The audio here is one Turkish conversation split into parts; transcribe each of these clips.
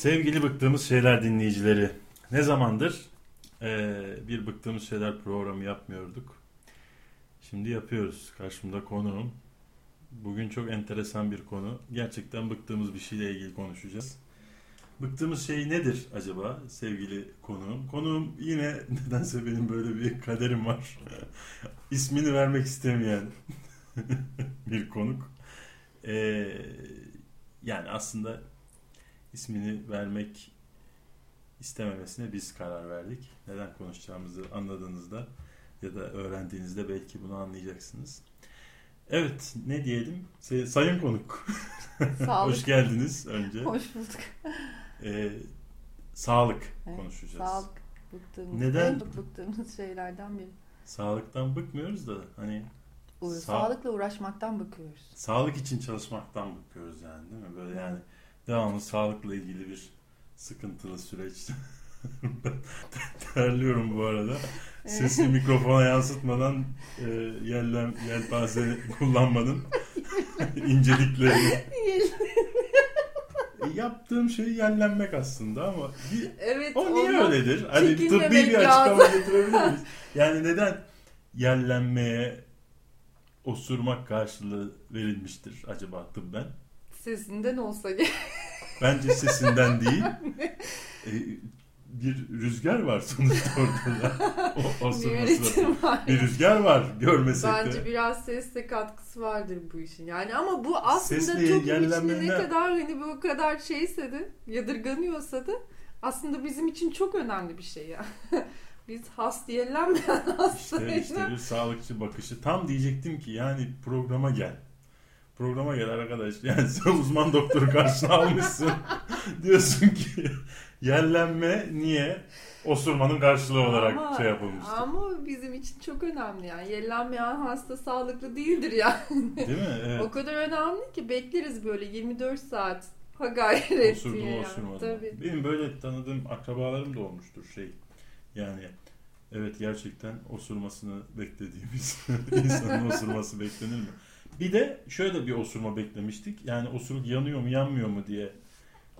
Sevgili bıktığımız şeyler dinleyicileri, ne zamandır e, bir bıktığımız şeyler programı yapmıyorduk. Şimdi yapıyoruz. Karşımda konuğum. Bugün çok enteresan bir konu. Gerçekten bıktığımız bir şeyle ilgili konuşacağız. Bıktığımız şey nedir acaba sevgili konuğum? Konuğum yine nedense benim böyle bir kaderim var. İsmini vermek istemeyen bir konuk. Ee, yani aslında ismini vermek istememesine biz karar verdik. Neden konuşacağımızı anladığınızda ya da öğrendiğinizde belki bunu anlayacaksınız. Evet, ne diyelim? Sayın konuk. Sağlık. Hoş geldiniz önce. Hoş bulduk. Ee, sağlık Evet, konuşacağız. Sağlık bıktığımız, Neden? en bıktığımız şeylerden biri. Sağlıktan bıkmıyoruz da hani Sağ- Sağlıkla uğraşmaktan bıkıyoruz. sağlık için çalışmaktan bıkıyoruz yani değil mi? Böyle yani devamlı sağlıkla ilgili bir sıkıntılı süreç. terliyorum bu arada. Sesi mikrofona yansıtmadan e, yellem, yelpaze kullanmanın inceliklerini. E, yaptığım şey yellenmek aslında ama bir, evet. o niye öyledir? Hani tıbbi bir açıklama getirebilir miyiz? Yani neden yellenmeye osurmak karşılığı verilmiştir acaba tıbben? Sesinden olsa gerek. Bence sesinden değil. E, bir rüzgar var sonuçta. O, osurması da- üretim var. Bir rüzgar var görmesek Bence de. biraz sesle katkısı vardır bu işin. Yani ama bu aslında Sesle toplum içinde ne kadar hani bu kadar şeyse de yadırganıyorsa da aslında bizim için çok önemli bir şey ya. Biz hast yerlenmeyen İşte, hastayız. işte bir sağlıkçı bakışı. Tam diyecektim ki yani programa gel. Programa gel arkadaş. Yani sen uzman doktoru karşına almışsın. Diyorsun ki yerlenme niye? Osurmanın karşılığı olarak Ama- şey yapılmıştır. Ama bizim için çok önemli yani. Yerlenmeyen hasta sağlıklı değildir yani. Değil mi? Evet. O kadar önemli ki bekleriz böyle 24 saat. Ha gayret Osurdu diye mu yani. Tabii. Benim böyle tanıdığım akrabalarım da olmuştur şey. Yani evet gerçekten osurmasını beklediğimiz insanın osurması beklenir mi? Bir de şöyle bir osurma beklemiştik. Yani osuruk yanıyor mu yanmıyor mu diye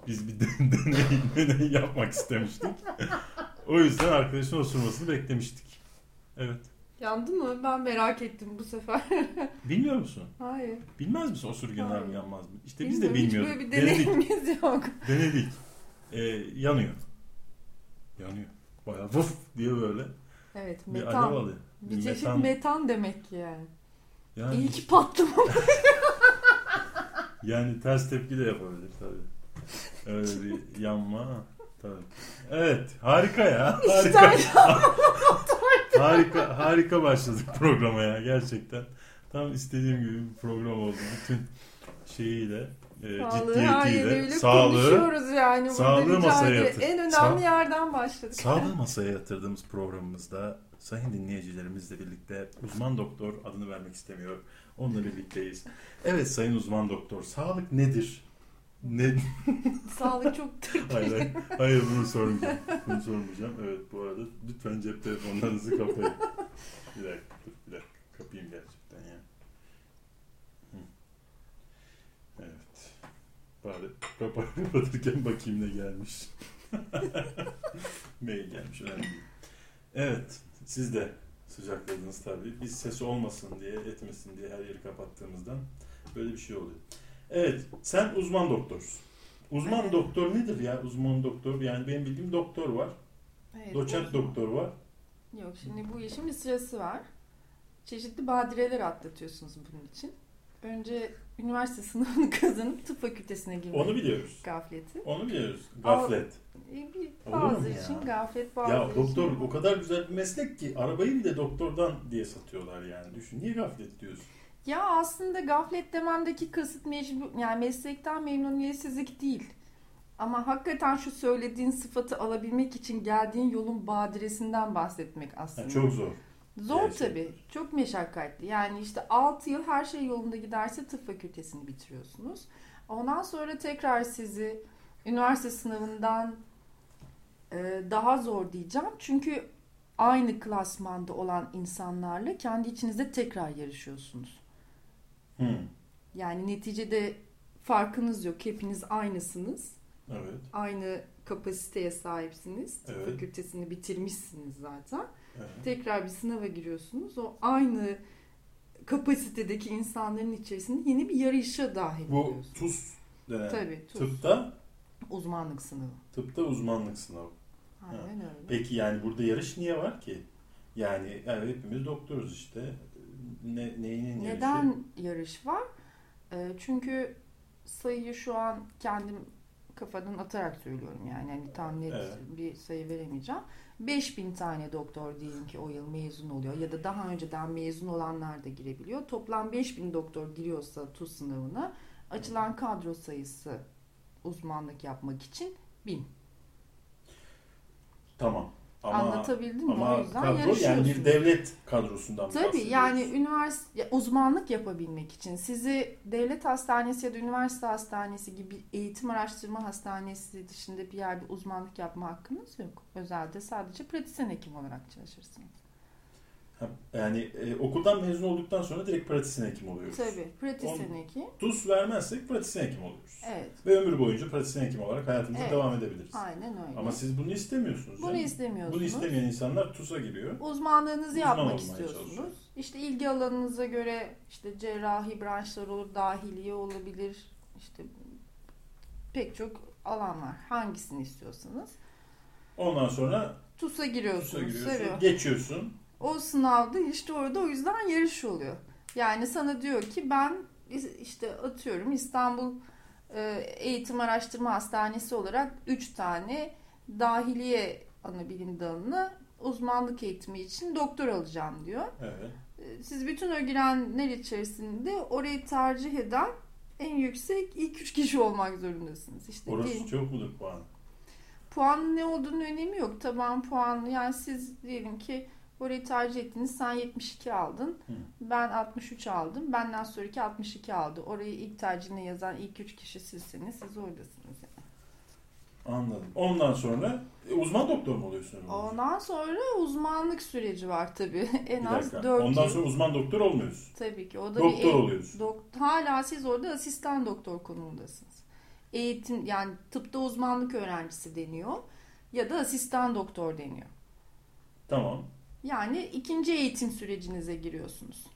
biz bir deney, deney yapmak istemiştik. O yüzden arkadaşın osurmasını beklemiştik. Evet. Yandı mı? Ben merak ettim bu sefer. Bilmiyor musun? Hayır. Bilmez misin osuruk yanar mı yanmaz mı? İşte biz de Bilmiyorum, bilmiyorduk. Hiç böyle bir Denedik. deneyimimiz yok. Denedik. Ee, yanıyor. Yanıyor. Bayağı vuf diye böyle Evet bir alev metan. alıyor. Bir çeşit metan, demek ki yani. Yani, İyi ki patlamamış. yani ters tepki de yapabilir tabii. Öyle bir yanma. Tabii. Evet, harika ya. Harika. harika harika başladık programa ya gerçekten. Tam istediğim gibi bir program oldu. Bütün şeyiyle, e, Sağlığı ciddiyetiyle, sağlığı, konuşuyoruz yani. Sağlığı masaya yatır. En önemli Sağ- yerden başladık. Sağlığı masaya yatırdığımız programımızda sayın dinleyicilerimizle birlikte uzman doktor adını vermek istemiyor. Onunla birlikteyiz. Evet sayın uzman doktor sağlık nedir? Ne? Sağlık çok hayır, hayır, hayır bunu sormayacağım. Bunu sormayacağım. Evet bu arada lütfen cep telefonlarınızı kapayın. Bir dakika dur bir dakika kapayım gerçekten ya. Evet. Bari kapa kapatırken bakayım ne gelmiş. Mail gelmiş önemli değil. Evet siz de sıcakladınız tabii. Biz sesi olmasın diye etmesin diye her yeri kapattığımızdan böyle bir şey oluyor. Evet sen uzman doktorsun. Uzman doktor nedir ya uzman doktor? Yani benim bildiğim doktor var. Evet, Doçent uzman. doktor var. Yok şimdi bu işin bir sırası var. Çeşitli badireler atlatıyorsunuz bunun için. Önce üniversite sınavını kazanıp tıp fakültesine girmek. Onu biliyoruz. Gafleti. Onu biliyoruz. Gaflet. E, bir bazı ya? için gaflet bazı Ya için. doktor o kadar güzel bir meslek ki arabayı bile doktordan diye satıyorlar yani. Düşün. Niye gaflet diyorsun? Ya aslında gaflet dememdeki kasıt mecbur, yani meslekten memnuniyetsizlik değil. Ama hakikaten şu söylediğin sıfatı alabilmek için geldiğin yolun badiresinden bahsetmek aslında. Ha, çok zor. Zor Gerçekten. tabii. Çok meşakkatli. Yani işte 6 yıl her şey yolunda giderse tıp fakültesini bitiriyorsunuz. Ondan sonra tekrar sizi üniversite sınavından e, daha zor diyeceğim. Çünkü aynı klasmanda olan insanlarla kendi içinizde tekrar yarışıyorsunuz. Hı. Yani neticede farkınız yok. Hepiniz aynısınız. Evet. Aynı kapasiteye sahipsiniz. Evet. fakültesini bitirmişsiniz zaten. evet. Tekrar bir sınava giriyorsunuz. O aynı kapasitedeki insanların içerisinde yeni bir yarışa dahil Bu oluyorsunuz. TUS denen Tabii. TUS. tıpta Uzmanlık sınavı. tıpta uzmanlık sınavı. Aynen öyle. Peki yani burada yarış niye var ki? Yani evet, hepimiz doktoruz işte. Ne, neyinin yarışı? Neden yarış var? Ee, çünkü sayıyı şu an kendim kafadan atarak söylüyorum yani hani tam net Evet. bir sayı veremeyeceğim. 5000 tane doktor diyelim ki o yıl mezun oluyor ya da daha önceden mezun olanlar da girebiliyor. Toplam 5000 doktor giriyorsa TUS sınavına açılan kadro sayısı uzmanlık yapmak için 1000. Tamam. Ama, Anlatabildim mi? ama o yüzden kadro yani bir devlet kadrosundan Tabii yani üniversite uzmanlık yapabilmek için sizi devlet hastanesi ya da üniversite hastanesi gibi eğitim araştırma hastanesi dışında bir yerde uzmanlık yapma hakkınız yok. Özelde sadece pratisyen hekim olarak çalışırsınız. Yani e, okuldan mezun olduktan sonra direkt pratisyen hekim oluyoruz. Tabii pratisyen hekim. TUS vermezsek pratisyen hekim oluyoruz. Evet. Ve ömür boyunca pratisyen hekim olarak hayatımıza Evet. devam edebiliriz. Aynen öyle. Ama siz bunu istemiyorsunuz. Bunu canım. istemiyorsunuz. Bunu istemeyen insanlar TUS'a giriyor. Uzmanlığınızı Uzman yapmak istiyorsunuz. İşte ilgi alanınıza göre işte cerrahi branşlar olur, dahiliye olabilir. İşte pek çok alan var. Hangisini istiyorsanız. Ondan sonra TUS'a giriyorsunuz. TUS'a giriyorsun, geçiyorsun. O sınavda işte orada o yüzden yarış oluyor. Yani sana diyor ki ben işte atıyorum İstanbul e, Eğitim Araştırma Hastanesi olarak 3 tane dahiliye ana bilim dalını uzmanlık eğitimi için doktor alacağım diyor. Evet. E, Siz bütün o girenler içerisinde orayı tercih eden en yüksek ilk üç kişi olmak zorundasınız. İşte Orası diyelim- çok mudur puan? puanın ne olduğunu önemi yok. Taban puan yani siz diyelim ki orayı tercih ettiniz. Sen 72 aldın. Hı. Ben 63 aldım. Benden sonraki 62 aldı. Orayı ilk tercihine yazan ilk 3 kişi sizseniz siz oradasınız. Yani. Anladım. Ondan sonra e, uzman doktor mu oluyorsun? Ondan sonra uzmanlık süreci var tabii. en Bir az dakika. 4 Ondan yıl. sonra uzman doktor olmuyorsun. Tabii ki. O da Doktor bir oluyorsun. Dok- hala siz orada asistan doktor konumundasınız. Eğitim yani tıpta uzmanlık öğrencisi deniyor ya da asistan doktor deniyor. Tamam. Yani ikinci eğitim sürecinize giriyorsunuz.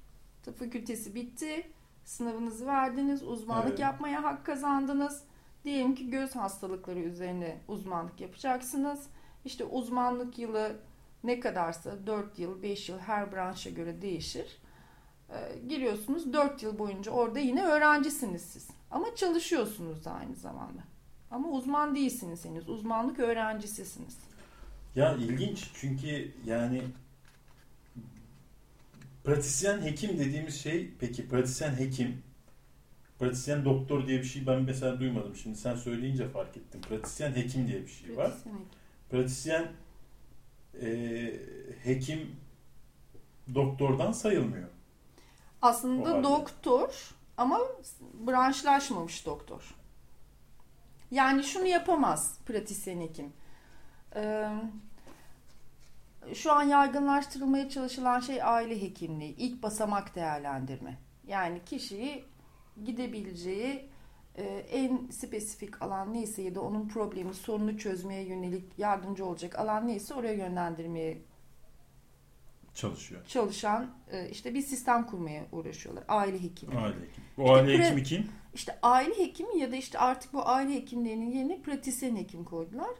Tıp fakültesi bitti. Sınavınızı verdiniz. Uzmanlık Evet. yapmaya hak kazandınız. Diyelim ki göz hastalıkları üzerine uzmanlık yapacaksınız. İşte uzmanlık yılı ne kadarsa 4 yıl, 5 yıl her branşa göre değişir. Ee, giriyorsunuz 4 yıl boyunca orada yine öğrencisiniz siz. Ama çalışıyorsunuz da aynı zamanda. Ama uzman değilsiniz henüz. Uzmanlık öğrencisisiniz. Ya ilginç çünkü yani pratisyen hekim dediğimiz şey peki pratisyen hekim pratisyen doktor diye bir şey ben mesela duymadım. Şimdi sen söyleyince fark ettim. Pratisyen hekim diye bir şey var. Pratisyen e, hekim doktordan sayılmıyor. Aslında doktor ama branşlaşmamış doktor. Yani şunu yapamaz pratisyen hekim. Ee, şu an yaygınlaştırılmaya çalışılan şey aile hekimliği, ilk basamak değerlendirme. Yani kişiyi gidebileceği e, en spesifik alan neyse ya da onun problemi, sorunu çözmeye yönelik yardımcı olacak alan neyse oraya yönlendirmeye Çalışıyor. çalışan e, işte bir sistem kurmaya uğraşıyorlar. Aile hekimi. Aile hekimi. O aile pre- hekimi kim? İşte aile hekimi ya da işte artık bu aile hekimlerinin yerine pratisyen hekim koydular.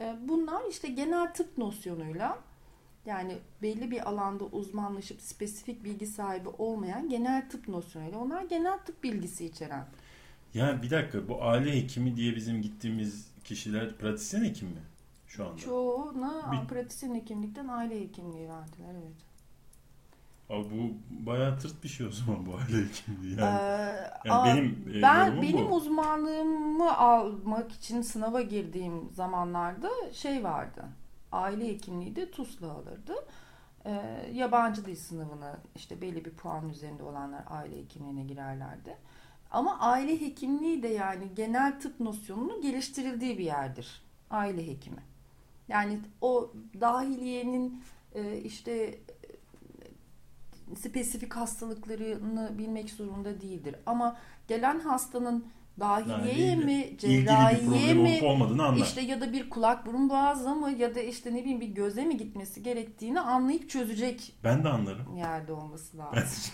E, Bunlar işte genel tıp nosyonuyla yani belli bir alanda uzmanlaşıp spesifik bilgi sahibi olmayan genel tıp nosyonuyla onlar genel tıp bilgisi içeren. Ya bir dakika bu aile hekimi diye bizim gittiğimiz kişiler pratisyen hekim mi şu anda? Çoğuna Bir- pratisyen hekimlikten aile hekimliği verdiler evet. Abi bu bayağı tırt bir şey o zaman bu aile hekimliği. Yani, Ee, yani benim e, Ben benim bu. uzmanlığımı almak için sınava girdiğim zamanlarda şey vardı. Aile hekimliği de TUS'la alırdı. Ee, yabancı dil sınavına işte belli bir puan üzerinde olanlar aile hekimliğine girerlerdi. Ama aile hekimliği de yani genel tıp nosyonunun geliştirildiği bir yerdir. Aile hekimi. Yani o dahiliyenin e, işte spesifik hastalıklarını bilmek zorunda değildir. Ama gelen hastanın Dahiliyeye Yani mi, cerrahiye mi, olmadığını anlar. işte ya da bir kulak burun boğaza mı ya da işte ne bileyim bir göze mi gitmesi gerektiğini anlayıp çözecek Ben de anlarım. yerde olması lazım.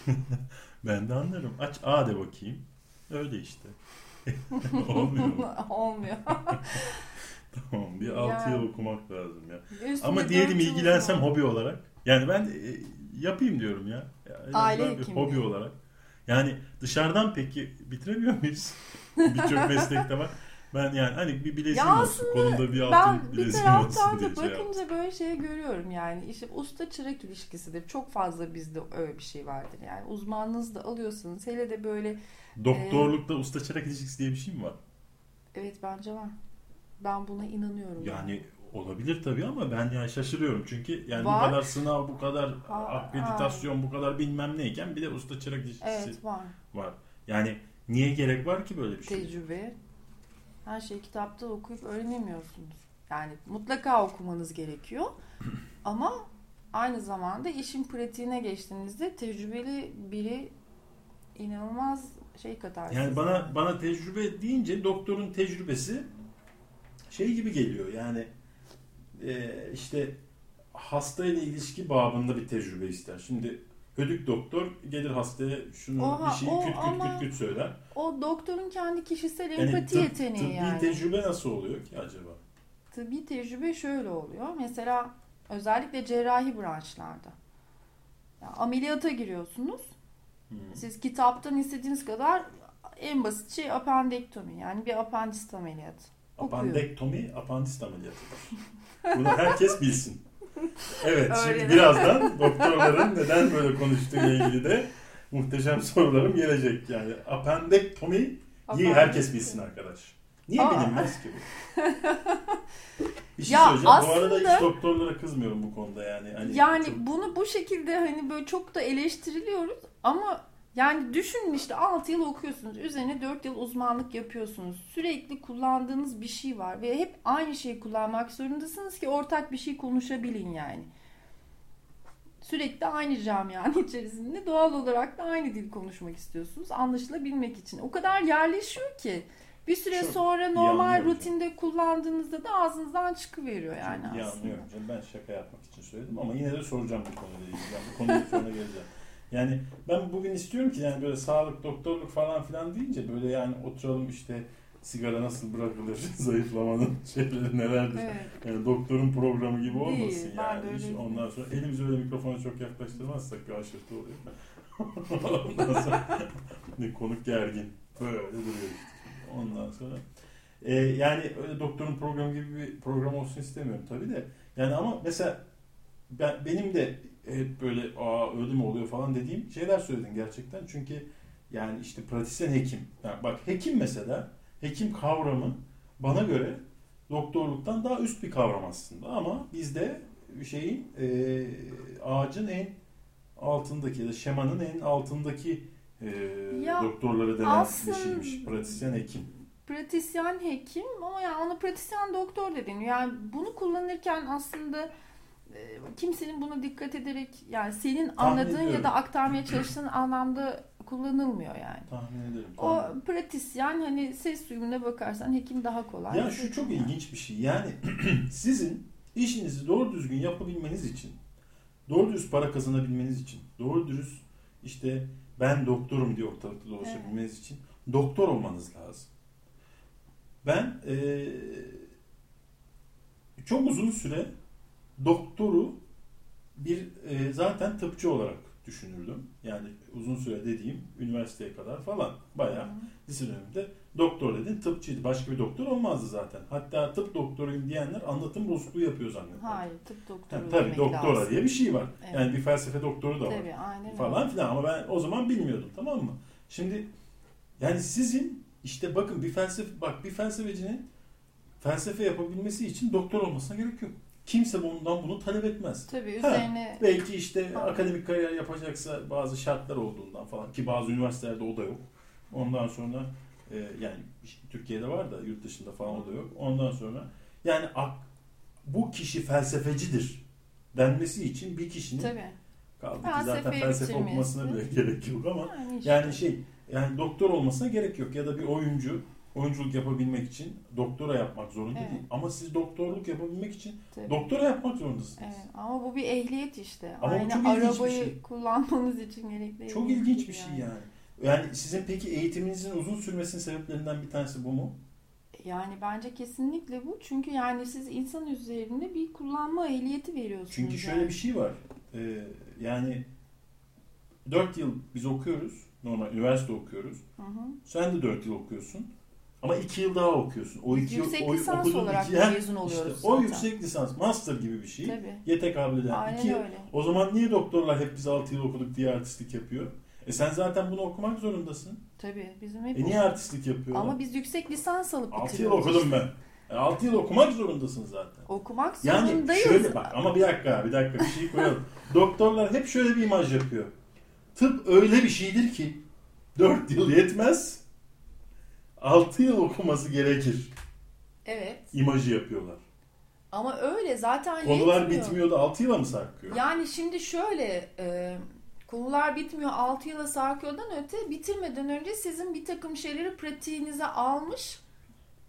ben de anlarım. Aç A de bakayım. Öyle işte. Olmuyor mu? Olmuyor. Tamam bir 6 Ya. yıl okumak lazım ya. Üstüne Ama diyelim ilgilensem var. hobi olarak. Yani ben e, yapayım diyorum ya. Ya en Aile bir hobi olarak. Yani dışarıdan peki bitiremiyor muyuz? Birçok meslekte var. Ben yani hani bir bileziğim Ya olsun. Kolumda bir altın Ben bir bileziğim taraftan olsun da şey bakınca böyle şey görüyorum yani işte usta çırak ilişkisidir. Çok fazla bizde öyle bir şey vardır yani uzmanlığınızı da alıyorsanız hele de böyle Doktorlukta usta çırak ilişkisi diye bir şey mi var? evet bence var. Ben buna inanıyorum. Yani olabilir tabii ama ben yani şaşırıyorum. Çünkü yani Var. bu kadar sınav, bu kadar Ha, akreditasyon, bu kadar bilmem neyken bir de usta çırak ilişkisi Evet var. var. Yani niye gerek var ki böyle bir şey? Tecrübe. Her şeyi kitapta okuyup öğrenemiyorsunuz. Yani mutlaka okumanız gerekiyor. Ama aynı zamanda işin pratiğine geçtiğinizde tecrübeli biri inanılmaz şey katar. Yani bana bana tecrübe deyince doktorun tecrübesi şey gibi geliyor. Yani e, işte hasta ile ilişki babında bir tecrübe ister. Şimdi ödük doktor gelir hastaya şunu Oha, bir şeyi küt küt küt küt söyler. O doktorun kendi kişisel Yani empati tıp- yeteneği tıbbi yani. tecrübe nasıl oluyor ki acaba? Tıbbi tecrübe şöyle oluyor. Mesela özellikle cerrahi branşlarda. Ya, ameliyata giriyorsunuz. Hmm. Siz kitaptan istediğiniz kadar en basit şey apendektomi. Yani bir apandisit ameliyatı. Okuyor. Apandektomi apandist ameliyatıdır. Bunu herkes bilsin. Evet şimdi birazdan doktorların neden böyle konuştuğuyla ilgili de muhteşem sorularım gelecek. Yani apandektomi iyi herkes bilsin arkadaş. Niye Aa. bilinmez ki bu? Bir şey Ya söyleyeceğim. Bu arada aslında- hiç doktorlara kızmıyorum bu konuda yani. Hani Yani çok- bunu bu şekilde hani böyle çok da eleştiriliyoruz ama yani düşünün işte 6 yıl okuyorsunuz. Üzerine 4 yıl uzmanlık yapıyorsunuz. Sürekli kullandığınız bir şey var ve hep aynı şeyi kullanmak zorundasınız ki ortak bir şey konuşabilin yani. Sürekli aynı camianın içerisinde doğal olarak da aynı dil konuşmak istiyorsunuz. Anlaşılabilmek için. O kadar yerleşiyor ki bir süre Çok sonra iyi normal anlıyorum rutinde kullandığınızda da ağzınızdan çıkıveriyor yani İyi aslında. anlıyorum canım. Ben şaka yapmak için söyledim ama yine de soracağım bu konuyla ilgili. Yani bu konuya sonra geleceğim. Yani ben bugün istiyorum ki yani böyle sağlık, doktorluk falan filan deyince böyle yani oturalım işte sigara nasıl bırakılır, zayıflamanın şeyleri nelerdir. Evet. Yani doktorun programı gibi Değil, olmasın ben yani. öyle Hiç değilim. ondan sonra elimizi öyle mikrofona çok yaklaştırmazsak bir aşırtı oluyor. ondan sonra konuk gergin. Böyle duruyor işte. Ondan sonra e, yani öyle doktorun programı gibi bir program olsun istemiyorum tabii de. Yani ama mesela ben, benim de hep böyle aa öyle mi oluyor falan dediğim şeyler söyledin gerçekten. Çünkü yani işte pratisyen hekim. Yani bak hekim mesela hekim kavramı bana göre doktorluktan daha üst bir kavram aslında ama bizde şeyin e, ağacın en altındaki ya da şemanın en altındaki e, Ya doktorları denen aslında- bir şeymiş. Pratisyen hekim. pratisyen hekim ama yani ona pratisyen doktor deniyor. Yani bunu kullanırken aslında kimsenin buna dikkat ederek yani senin anladığın ya da aktarmaya çalıştığın anlamda kullanılmıyor yani. Tahmin ederim. O tahmin pratisyen hani ses uyumuna bakarsan hekim daha kolay. Ya şu çok ilginç bir şey. Yani sizin işinizi doğru düzgün yapabilmeniz için, doğru dürüst para kazanabilmeniz için, doğru dürüst işte ben doktorum diye ortalıkta dolaşabilmeniz için doktor olmanız lazım. Ben eee, çok uzun süre doktoru bir eee, zaten tıpçı olarak düşünürdüm. Yani uzun süre dediğim üniversiteye kadar falan bayağı lise döneminde doktor dedin tıpçıydı. Başka bir doktor olmazdı zaten. Hatta tıp doktoruyum diyenler anlatım bozukluğu yapıyor zannediyorum. Hayır tıp doktoru Tabii, tabii doktora lazım. diye bir şey var. Evet. Yani bir felsefe doktoru da var. Tabii aynen Falan öyle. filan ama ben o zaman bilmiyordum tamam mı? Şimdi yani sizin işte bakın bir felsefe bak bir felsefecinin felsefe yapabilmesi için doktor olmasına gerek yok. Kimse bundan bunu talep etmez. Tabii Ha, üzerine Belki işte Ha. akademik kariyer yapacaksa bazı şartlar olduğundan falan ki bazı üniversitelerde o da yok. Ondan sonra e, yani Türkiye'de var da yurt dışında falan o da yok. Ondan sonra yani ak- bu kişi felsefecidir denmesi için bir kişinin tabii. kaldı ki zaten felsefe okumasına bile gerek yok ama Yani, işte. yani şey yani doktor olmasına gerek yok ya da bir oyuncu oyunculuk yapabilmek için doktora yapmak zorunda Evet. değil. Ama siz doktorluk yapabilmek için Tabii. doktora yapmak zorundasınız. Evet, ama bu bir ehliyet işte. Ama Aynı çok arabayı şey. kullanmanız için gerekli. Çok ilginç bir şey yani. Yani sizin peki eğitiminizin uzun sürmesinin sebeplerinden bir tanesi bu mu? Yani bence kesinlikle bu. Çünkü yani siz insan üzerinde bir kullanma ehliyeti veriyorsunuz. Çünkü şöyle yani. bir şey var. Ee, yani 4 yıl biz okuyoruz. Normal üniversite okuyoruz. Hı hı. Sen de 4 yıl okuyorsun. Ama 2 yıl daha okuyorsun. O iki yüksek o, lisans okuduğun olarak iki- mezun oluyoruz işte o zaten. yüksek lisans, master gibi bir şey. Tabii. Ye tekabül eden Aynen 2 yıl. öyle. O zaman niye doktorlar hep biz 6 yıl okuduk diye artistlik yapıyor? E sen zaten bunu okumak zorundasın. Tabii. Bizim hep E niye artistlik yapıyorlar? Ama biz yüksek lisans alıp 6 yıl bitiriyoruz. okudum ben. E 6 yıl okumak zorundasın zaten. Okumak Yani zorundayız. şöyle bak ama bir dakika bir dakika bir şey koyalım. Doktorlar hep şöyle bir imaj yapıyor. Tıp öyle bir şeydir ki 4 yıl yetmez. 6 yıl okuması gerekir. Evet. İmajı yapıyorlar. Ama öyle zaten Konular yetmiyor. bitmiyor da 6 yıla mı sarkıyor? Yani şimdi şöyle e, konular bitmiyor 6 yıla sarkıyordan öte bitirmeden önce sizin bir takım şeyleri pratiğinize almış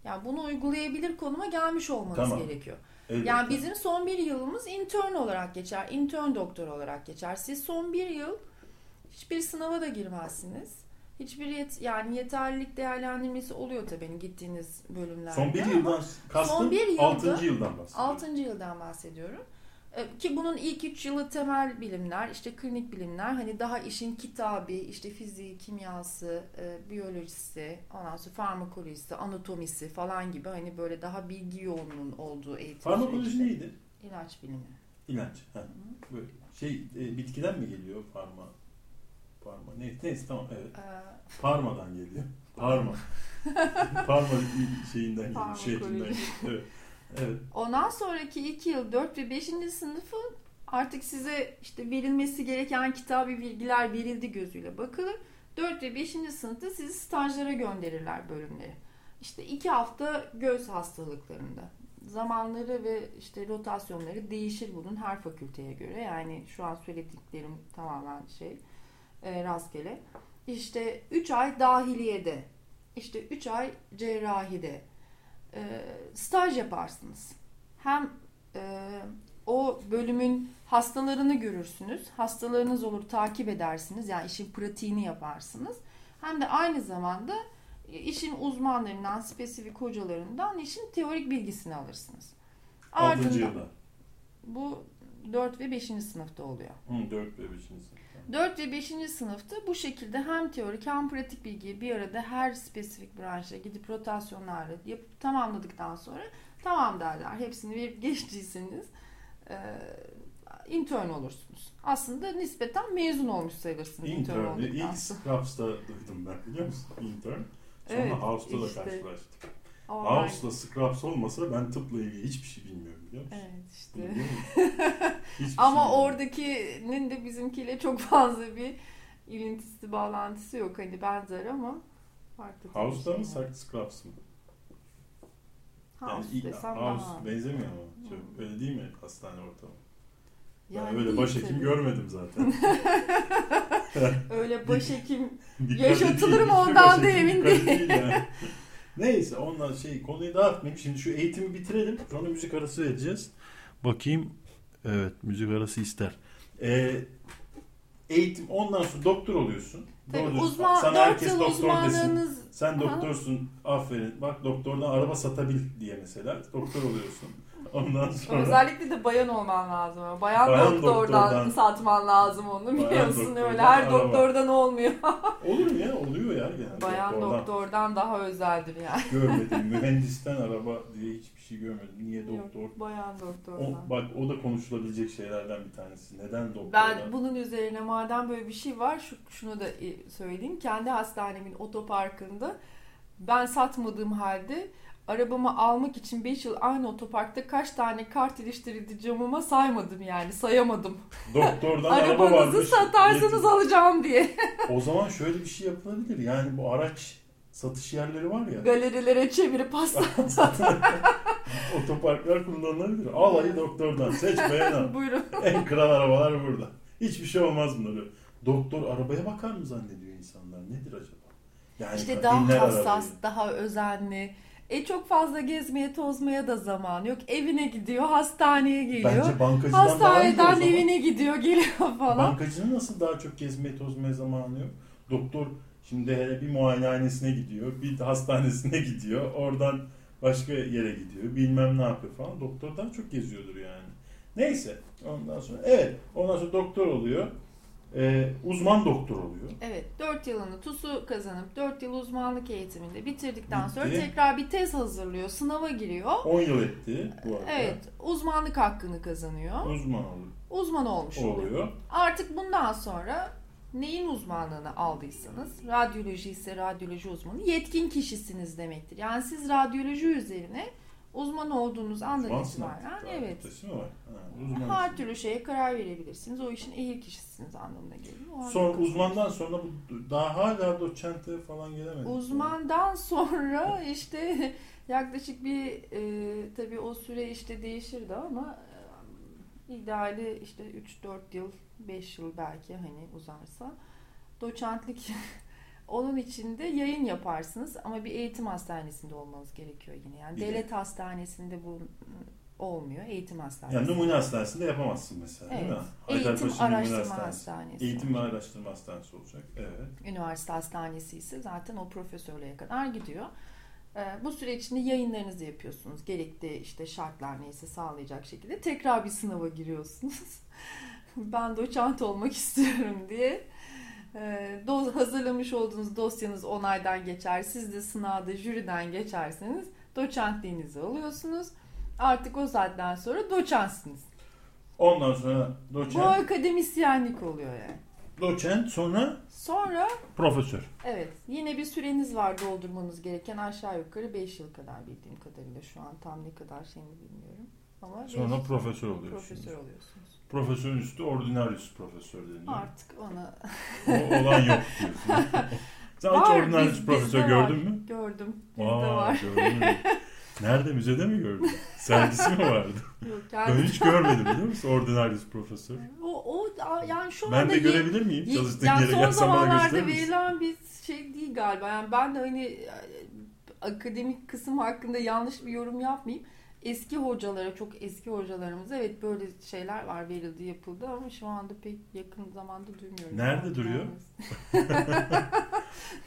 yani bunu uygulayabilir konuma gelmiş olmanız Tamam. gerekiyor. Elbette. Yani bizim son bir yılımız intern olarak geçer. intern doktor olarak geçer. Siz son bir yıl hiçbir sınava da girmezsiniz. Hiçbir yet, yani yeterlilik değerlendirmesi oluyor tabii hani gittiğiniz bölümlerde. Son bir yıldan kastım Son bir yılda- 6. yıldan bahsediyorum. 6. yıldan bahsediyorum. Ee, Ki bunun ilk 3 yılı temel bilimler, işte klinik bilimler, hani daha işin kitabı, işte fiziği, kimyası, e, biyolojisi, ondan sonra farmakolojisi, anatomisi falan gibi hani böyle daha bilgi yoğunluğunun olduğu eğitim Farmakoloji süreci. neydi? İlaç bilimi. İlaç. Ha. Böyle şey e, bitkiden mi geliyor farma? Parma. Neyse, neyse tamam evet. Ee, Parmadan geliyor. Parma. Parma şeyinden geliyor. Farmakoloji. Şehrinden geliyor. Evet. Evet. Ondan sonraki 2 yıl 4 ve 5. sınıfı artık size işte verilmesi gereken kitabi bilgiler verildi gözüyle bakılır. 4 ve 5. sınıfta sizi stajlara gönderirler bölümleri. İşte 2 hafta göz hastalıklarında. Zamanları ve işte rotasyonları değişir bunun her fakülteye göre. Yani şu an söylediklerim tamamen şey e, rastgele. İşte 3 ay dahiliyede, işte 3 ay cerrahide, e, staj yaparsınız. Hem e, o bölümün hastalarını görürsünüz. Hastalarınız olur takip edersiniz. Yani işin pratiğini yaparsınız. Hem de aynı zamanda e, işin uzmanlarından, spesifik hocalarından işin teorik bilgisini alırsınız. 6. Ardından-. Bu 4 ve 5. sınıfta oluyor. Hı, 4 ve 5. sınıfta. 4 ve 5. sınıfta bu şekilde hem teorik hem pratik bilgiyi bir arada her spesifik branşa gidip rotasyonlarla yapıp tamamladıktan sonra tamam derler. Hepsini verip geçtiyseniz e, intern olursunuz. Aslında nispeten mezun olmuş sayılırsınız intern, Intern. olduktan sonra. Duydum ben biliyor musun? Intern. Sonra Evet, House'da da işte. karşılaştık. Ay, House'la Scraps olmasa ben tıpla ilgili hiçbir şey bilmiyorum biliyor musun? Evet işte. Hiçbir Ama şey oradakinin de bizimkiyle çok fazla bir ilintisi, bağlantısı yok. Hani benzer ama farklı. House'da mı şeyler. Scraps mı? House iyi- desem House daha. benzemiyor ama. Çok, Hı. öyle değil mi hastane ortamı? Ben Yani öyle değil başhekim tabii. görmedim zaten. Öyle başhekim Yaşatılır mı ondan da emin yani. Neyse ondan şey konuyu dağıtmayayım. Şimdi şu eğitimi bitirelim. Sonra müzik arası vereceğiz. Bakayım. Evet müzik arası ister. Ee, eğitim ondan sonra doktor oluyorsun. tabii Doğru uzman Sana 4 herkes doktor desin. uzmanlığınız Sen Aha. doktorsun aferin. Bak doktordan araba satabil diye mesela. Doktor oluyorsun. Ondan sonra özellikle de bayan olman lazım. Bayan, Bayan doktordan, doktordan- satman lazım onu biliyorsun doktordan öyle her araba. doktordan olmuyor. olur mu ya? Oluyor ya genelde. Bayan doktordan. doktordan daha özeldir yani. Görmedim. Mühendisten araba diye hiçbir şey görmedim. Niye doktor? Yok, bayan doktordan. O, bak o da konuşulabilecek şeylerden bir tanesi. Neden doktor? Ben bunun üzerine madem böyle bir şey var şu, şunu da e, söyleyeyim. Kendi hastanemin otoparkında ben satmadığım halde arabamı almak için 5 yıl aynı otoparkta kaç tane kart iliştirildi camıma saymadım yani sayamadım. Doktordan araba Arabanızı varmış. satarsanız Getir. alacağım diye. O zaman şöyle bir şey yapılabilir. Yani bu araç satış yerleri var ya. Galerilere çevirip hasta. otoparklar kullanılabilir. Al ayı doktordan. Seç beğen Buyurun. En kral arabalar burada. Hiçbir şey olmaz bunları. Doktor arabaya bakar mı zannediyor insanlar? Nedir acaba? Yani işte daha hassas, arabayı. daha özenli. E çok fazla gezmeye tozmaya da zaman yok. Evine gidiyor, hastaneye geliyor. Bence bankacıdan daha Hastaneden zaman. evine gidiyor, geliyor falan. Bankacının nasıl daha çok gezmeye tozmaya zamanı yok? Doktor şimdi hele bir muayenehanesine gidiyor, bir hastanesine gidiyor, oradan başka yere gidiyor, bilmem ne yapıyor falan. Doktor daha çok geziyordur yani. Neyse ondan sonra evet ondan sonra doktor oluyor. Ee, uzman doktor oluyor. Evet, 4 yılını TUS'u kazanıp 4 yıl uzmanlık eğitiminde bitirdikten sonra Bitti. tekrar bir tez hazırlıyor, sınava giriyor. 10 yıl etti bu arada. Evet, uzmanlık hakkını kazanıyor. Uzman oluyor. Uzman olmuş oluyor. oluyor. Artık bundan sonra neyin uzmanlığını aldıysanız, radyoloji ise radyoloji uzmanı, yetkin kişisiniz demektir. Yani siz radyoloji üzerine uzman olduğunuz andan itibaren evet. Var? Ha. Her türlü şeye karar verebilirsiniz. O işin ehil kişisiniz anlamına geliyor. Son uzmandan sonra bu daha hala doçente falan gelemedi. Uzmandan sonra işte yaklaşık bir e, tabii o süre işte değişirdi ama e, ideali işte 3-4 yıl 5 yıl belki hani uzarsa doçentlik onun içinde yayın yaparsınız ama bir eğitim hastanesinde olmanız gerekiyor yine. Yani de- devlet hastanesinde bu olmuyor. Eğitim hastanesi. Yani numune hastanesinde yapamazsın mesela değil Evet. mi? Eğitim Numune Araştırma Hastanesi. Hastanesi. Eğitim ve araştırma hastanesi olacak. Evet. üniversite hastanesi ise zaten o profesörlüğe kadar gidiyor. Ee, Bu süre içinde yayınlarınızı yapıyorsunuz. Gerekli işte şartlar neyse sağlayacak şekilde tekrar bir sınava giriyorsunuz. ben doçent olmak istiyorum diye. Ee, do- hazırlamış olduğunuz dosyanız onaydan geçer. Siz de sınavda jüriden geçerseniz doçentliğinizi alıyorsunuz. Artık o saatten sonra doçentsiniz. Ondan sonra Bu doçent, akademisyenlik oluyor yani. doçent sonra Sonra profesör. Evet. Yine bir süreniz var doldurmanız gereken aşağı yukarı 5 yıl kadar bildiğim kadarıyla şu an tam ne kadar şeyini bilmiyorum. Ama Sonra profesör oluyorsunuz. profesör oluyorsunuz. Profesörün üstü ordinarius profesör deniyor. Artık ona O olan yok diyorsun. Sen hiç ordinarius biz- profesör bizde gördün var. mü? gördüm. Bizde Aa, var. gördün mü? Nerede? Müzede mi gördün? Sergisi mi vardı? Yok, Ben yani, hiç görmedim biliyor musun? Ordinarius profesör. o, o yani şu Ben anda de ye- görebilir miyim? Çalıştığın yani yere son gelsen bana zamanlarda gösterir misin? verilen bir şey değil galiba. Yani ben de hani e, akademik kısım hakkında yanlış bir yorum yapmayayım. Eski hocalara, çok eski hocalarımıza evet böyle şeyler var verildi, yapıldı ama şu anda pek yakın zamanda duymuyorum. Nerede Yani duruyor?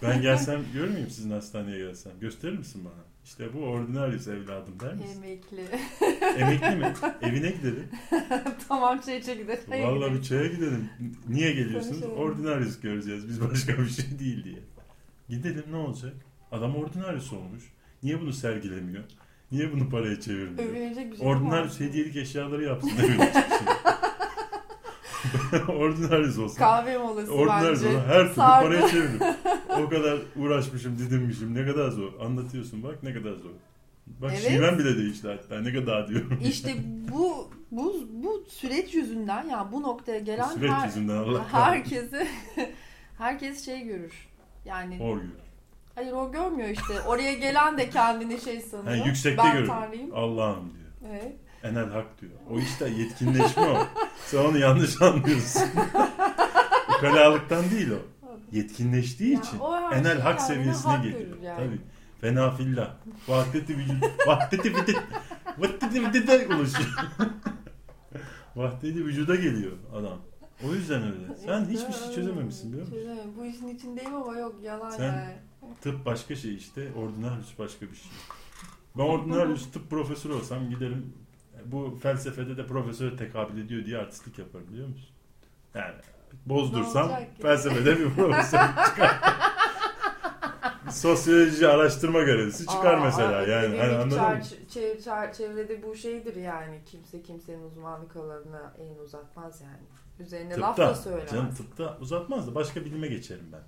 Ben gelsem görür müyüm sizin hastaneye gelsem? Gösterir misin bana? İşte bu ordinarius evladım der misin? Emekli. Emekli mi? Evine gidelim. tamam şey gidelim. Gidelim. bir çaya gidelim. Niye geliyorsunuz? Ordinarius göreceğiz. Biz başka bir şey değil diye. Gidelim ne olacak? Adam ordinarius olmuş. Niye bunu sergilemiyor? Niye bunu paraya çevirmiyor? Övünecek bir şey Ordinarius hediyelik eşyaları yapsın. Ordinarius olsun. Kahve molası Ordinarius bence. olsun. Her türlü Sardı. paraya çevirin. O kadar uğraşmışım, didinmişim. Ne kadar zor. Anlatıyorsun bak ne kadar zor. Bak Evet. şiven bile değişti hatta. Ne kadar diyorum. İşte bu bu bu süreç yüzünden yani bu noktaya gelen Süreç her, yüzünden Allah herkese herkes şey görür. Yani Hor görür. Hayır o görmüyor işte. Oraya gelen de kendini şey sanıyor. Ha, yüksekte ben görür. tanrıyım. Allah'ım diyor. Evet. Enel hak diyor. O işte yetkinleşme o. Sen onu yanlış anlıyorsun. Ukalalıktan değil o. Yetkinleştiği Ya için o enel şey hak seviyesine hak geliyor. yani. Tabii. Fena fillah. Vahdeti vücut. Vahdeti vücut. Vahdeti vücuda ulaşıyor. Vahdeti vücuda geliyor adam. O yüzden öyle. Sen hiçbir şey çözememişsin biliyor musun? Çözemem. Bu işin içindeyim ama yok yalan Sen- yani. Tıp başka şey işte. Ordinarius başka bir şey. Ben ordinarius tıp profesörü olsam giderim bu felsefede de profesöre tekabül ediyor diye artistlik yaparım biliyor musun? Yani bozdursam felsefede bir profesör çıkar. Sosyoloji araştırma görevlisi çıkar Aa, mesela aa, yani. Hani anladın mı? çev- çer- çevrede bu şeydir yani. Kimse kimsenin uzmanlık alanına elini uzatmaz yani. Üzerine laf da Tıpta, söylemez. canım tıpta uzatmaz da başka bilime geçerim ben.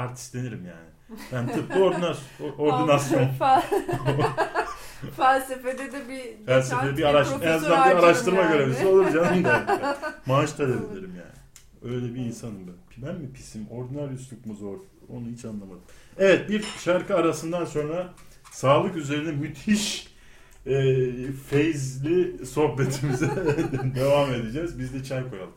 Artistlenirim yani. Ben tıpta ordinas, ordinasyon. Fel- Felsefede de bir Felsefede bir araştırma, en azından bir araştırma yani. görevlisi olur canım da. Maaş talep ederim yani. Öyle bir insanım ben. Ben mi pisim? Ordinariusluk mu zor? Onu hiç anlamadım. Evet bir şarkı arasından sonra sağlık üzerine müthiş e, feyzli sohbetimize devam edeceğiz. Biz de çay koyalım.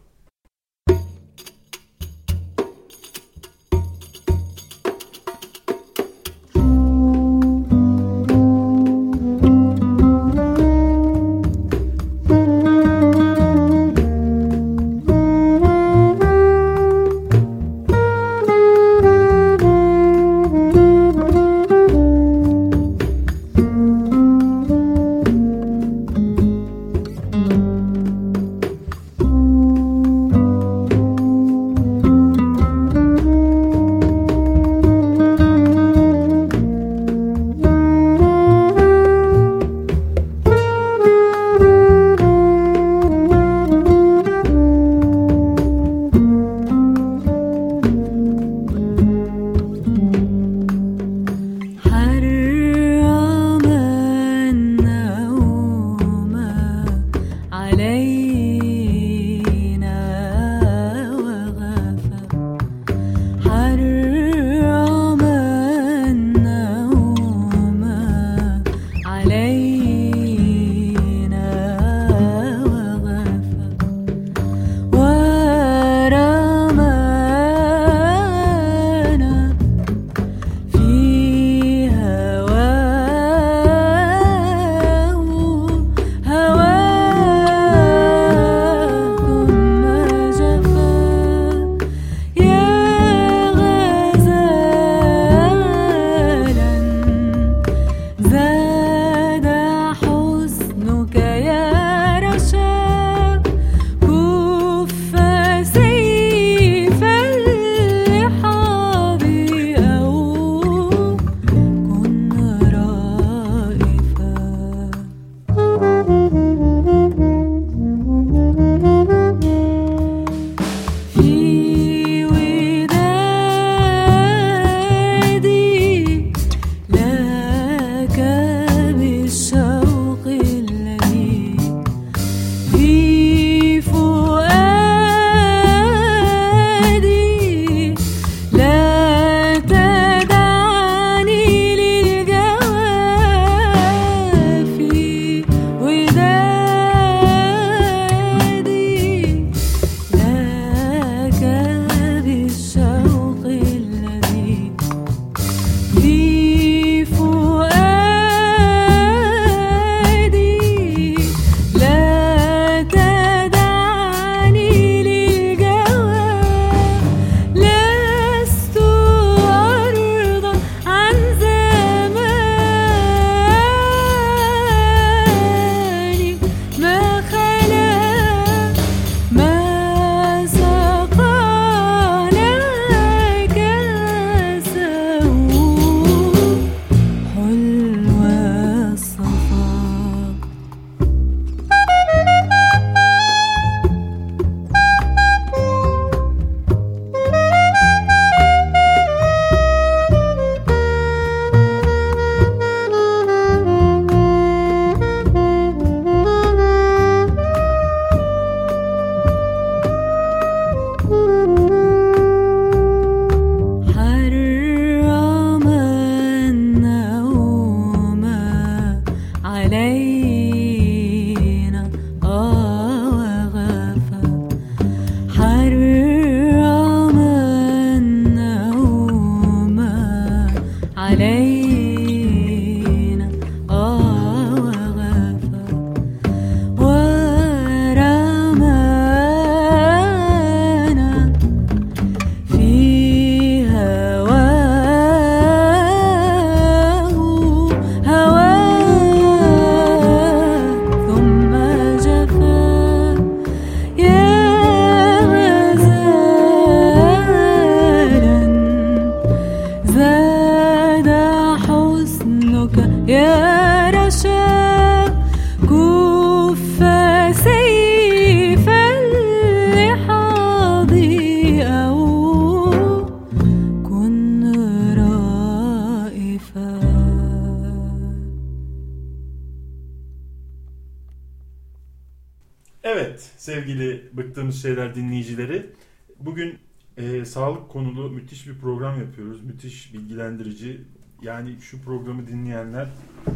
E, sağlık konulu müthiş bir program yapıyoruz. Müthiş bilgilendirici. Yani şu programı dinleyenler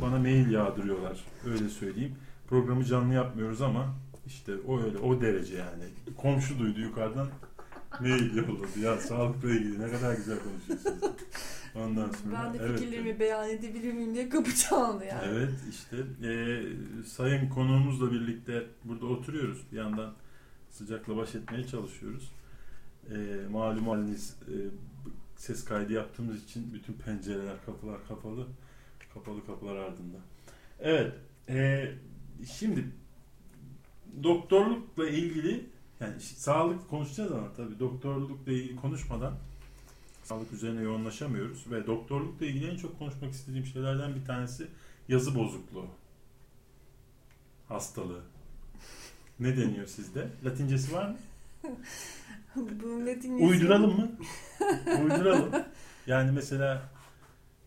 bana mail yağdırıyorlar. Öyle söyleyeyim. Programı canlı yapmıyoruz ama işte o öyle o derece yani. Komşu duydu yukarıdan mail yolladı. Ya sağlıkla ilgili ne kadar güzel konuşuyorsunuz. Ondan sonra Ben de evet. fikirlerimi beyan edebilir miyim diye kapı çaldı yani. Evet işte e, sayın konuğumuzla birlikte burada oturuyoruz. Bir yandan sıcakla baş etmeye çalışıyoruz. E, malum haliniz e, ses kaydı yaptığımız için bütün pencereler kapılar kapalı. Kapalı kapılar ardında. Evet. e, şimdi doktorlukla ilgili yani sağlık konuşacağız ama tabii doktorlukla ilgili konuşmadan sağlık üzerine yoğunlaşamıyoruz ve doktorlukla ilgili en çok konuşmak istediğim şeylerden bir tanesi yazı bozukluğu. Hastalığı. Ne deniyor sizde? Latincesi var mı? Uyduralım mı? Uyduralım. Yani mesela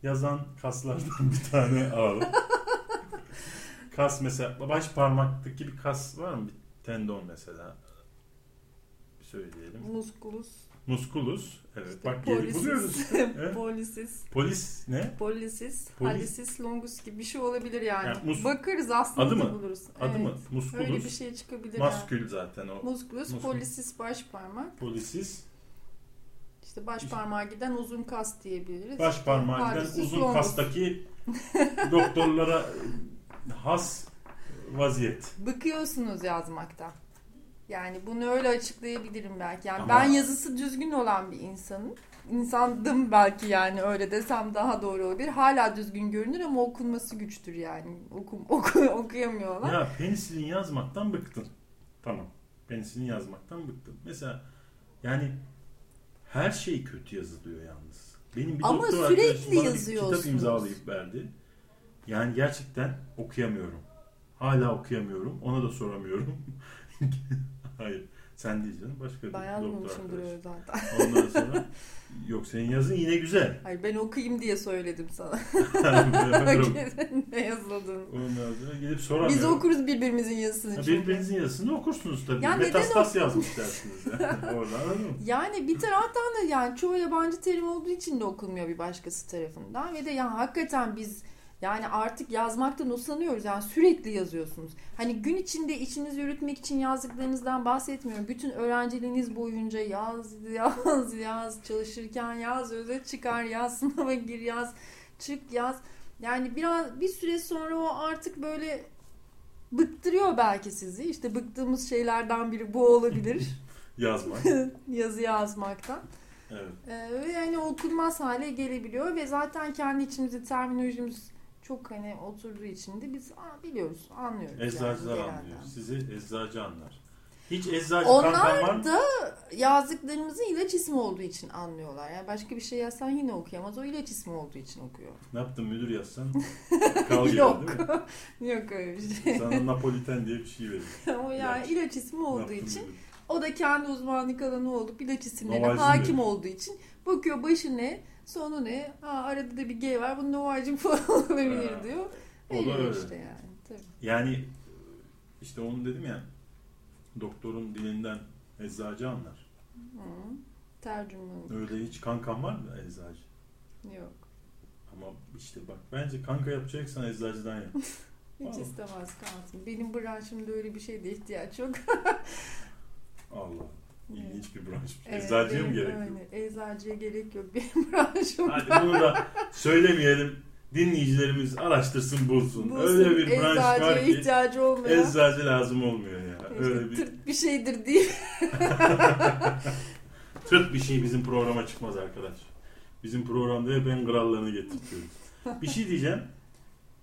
yazan kaslardan bir tane alalım. Kas mesela baş parmaktaki bir kas var mı? Bir tendon mesela. Bir söyleyelim. Musculus. Musculus. Evet. işte Bak pollicis, buluyoruz. Pollicis. Polis ne? Pollicis, Polis- hallucis longus gibi bir şey olabilir yani. Yani mus- Bakarız aslında Adı mı? buluruz. Adı Evet. mı? Musculus. Öyle bir şey çıkabilir Maskül zaten o. yani. Musculus, Musculus. pollicis baş parmak. Polisis. İşte baş parmağa giden uzun kas diyebiliriz. Baş İşte parmağı giden uzun longus. kastaki doktorlara has vaziyet. Bıkıyorsunuz yazmaktan. Yani bunu öyle açıklayabilirim belki. Yani Ama- ben yazısı düzgün olan bir insanım. İnsandım belki yani öyle desem daha doğru olabilir. Hala düzgün görünür ama okunması güçtür yani. Oku, oku, okuyamıyorlar. Ya penisilin yazmaktan bıktın. Tamam. Penisilin yazmaktan bıktın. Mesela yani her şey kötü yazılıyor yalnız. Benim bir Ama doktor sürekli bir yazıyorsunuz. kitap imzalayıp verdi. Yani gerçekten okuyamıyorum. Hala okuyamıyorum. Ona da soramıyorum. Hayır. Sen değil canım. Başka bir Ben doktor arkadaş. zaten. Ondan sonra yok senin yazın yine güzel. Hayır ben okuyayım diye söyledim sana. Ondan ne yazıldığını. sonra gidip soramıyorum. Biz okuruz birbirimizin yazısını. Ha. Birbirinizin yazısını okursunuz tabii. Ya neden Metastas yazmış dersiniz yani. Orada anladın mı? Yani bir taraftan da yani çoğu yabancı terim olduğu için de okunmuyor bir başkası tarafından ve de yani hakikaten biz yani artık yazmaktan usanıyoruz. Yani sürekli yazıyorsunuz. Hani gün içinde içinizi yürütmek için yazdıklarınızdan bahsetmiyorum. Bütün öğrenciliğiniz boyunca yaz, yaz, yaz, çalışırken yaz, özet çıkar, yaz, sınava gir, yaz, çık, yaz. Yani biraz bir süre sonra o artık böyle bıktırıyor belki sizi. İşte bıktığımız şeylerden biri bu olabilir. Yazmak. Yazı yazmaktan. Evet. Ee, ve yani okunmaz hale gelebiliyor ve zaten kendi içimizde terminolojimiz çok hani oturduğu için de biz biliyoruz, anlıyoruz. yani Eczacılar genelde. anlıyor. Sizi eczacı anlar. Hiç eczacı var Onlar mı? da yazdıklarımızı ilaç ismi olduğu için anlıyorlar. Yani başka bir şey yazsan yine okuyamaz. O ilaç ismi olduğu için okuyor. Ne yaptın müdür yazsan? Kal Yok. değil mi? Yok öyle bir şey. Sana Napoliten diye bir şey verir. o yani İlaç. ilaç ismi olduğu için müdür? o da kendi uzmanlık alanı olup ilaç isimlerine hakim olduğu için bakıyor başı ne, sonu ne, Aa, arada da bir G var, bunun Novacin falan olabilir Ha. diyor. O da Veriyor öyle. işte yani. Tabii. Yani işte onu dedim ya doktorun dilinden eczacı anlar. Hı. Tercüman Öyle hiç kankan var mı eczacı? yok. Ama işte bak bence kanka yapacaksan eczacıdan yap. Hiç Aa. istemez kalsın. Benim branşımda öyle bir şeye ihtiyaç yok. Allah. İlginç bir branşmış. Evet, Eczacıya mı benim- gerek yok? aynen. Eczacıya gerek yok benim branşımda. Hadi bunu da söylemeyelim. Dinleyicilerimiz araştırsın bulsun. Bu Öyle bir branş var eczacıya ki ihtiyacı olmayan eczacı lazım olmuyor ya. işte Öyle bir tırt bir şeydir değil. tırt bir şey bizim programa çıkmaz arkadaş. Bizim programda hep en krallarını getirtiyoruz. Bir şey diyeceğim.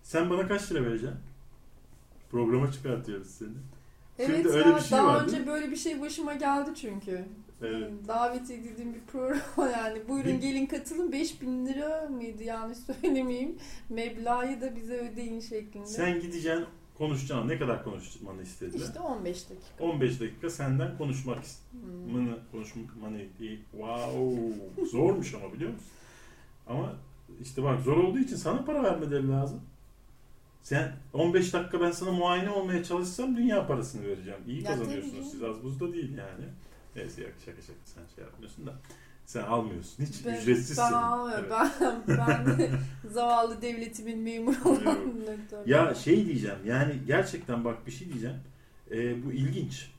Sen bana kaç lira vereceksin? Programa çıkartıyoruz seni. Evet Şimdi öyle ya bir şey daha var, önce böyle bir şey başıma geldi çünkü. Evet. Davet edildiğim bir program yani. Buyurun Bir- gelin katılın 5000 lira mıydı yanlış söylemeyeyim. Meblağı da bize ödeyin şeklinde. Sen gideceksin konuşacağım. Ne kadar konuşmanı istediler? İşte 15 dakika. 15 dakika senden konuşmak Hmm. konuşmanı. Wow. Zormuş ama biliyor musun? Ama işte bak zor olduğu için sana para vermeleri lazım. Sen 15 dakika ben sana muayene olmaya çalışsam dünya parasını vereceğim. İyi Ya kazanıyorsunuz siz az buzda değil yani. Neyse şaka şaka şaka sen şey yapmıyorsun da. Sen almıyorsun. Hiç Ben, ücretsizsin. ben, almıyorum. Evet. ben, ben de zavallı devletimin memuru olan. Ya şey diyeceğim yani gerçekten bak bir şey diyeceğim. Ee, bu ilginç.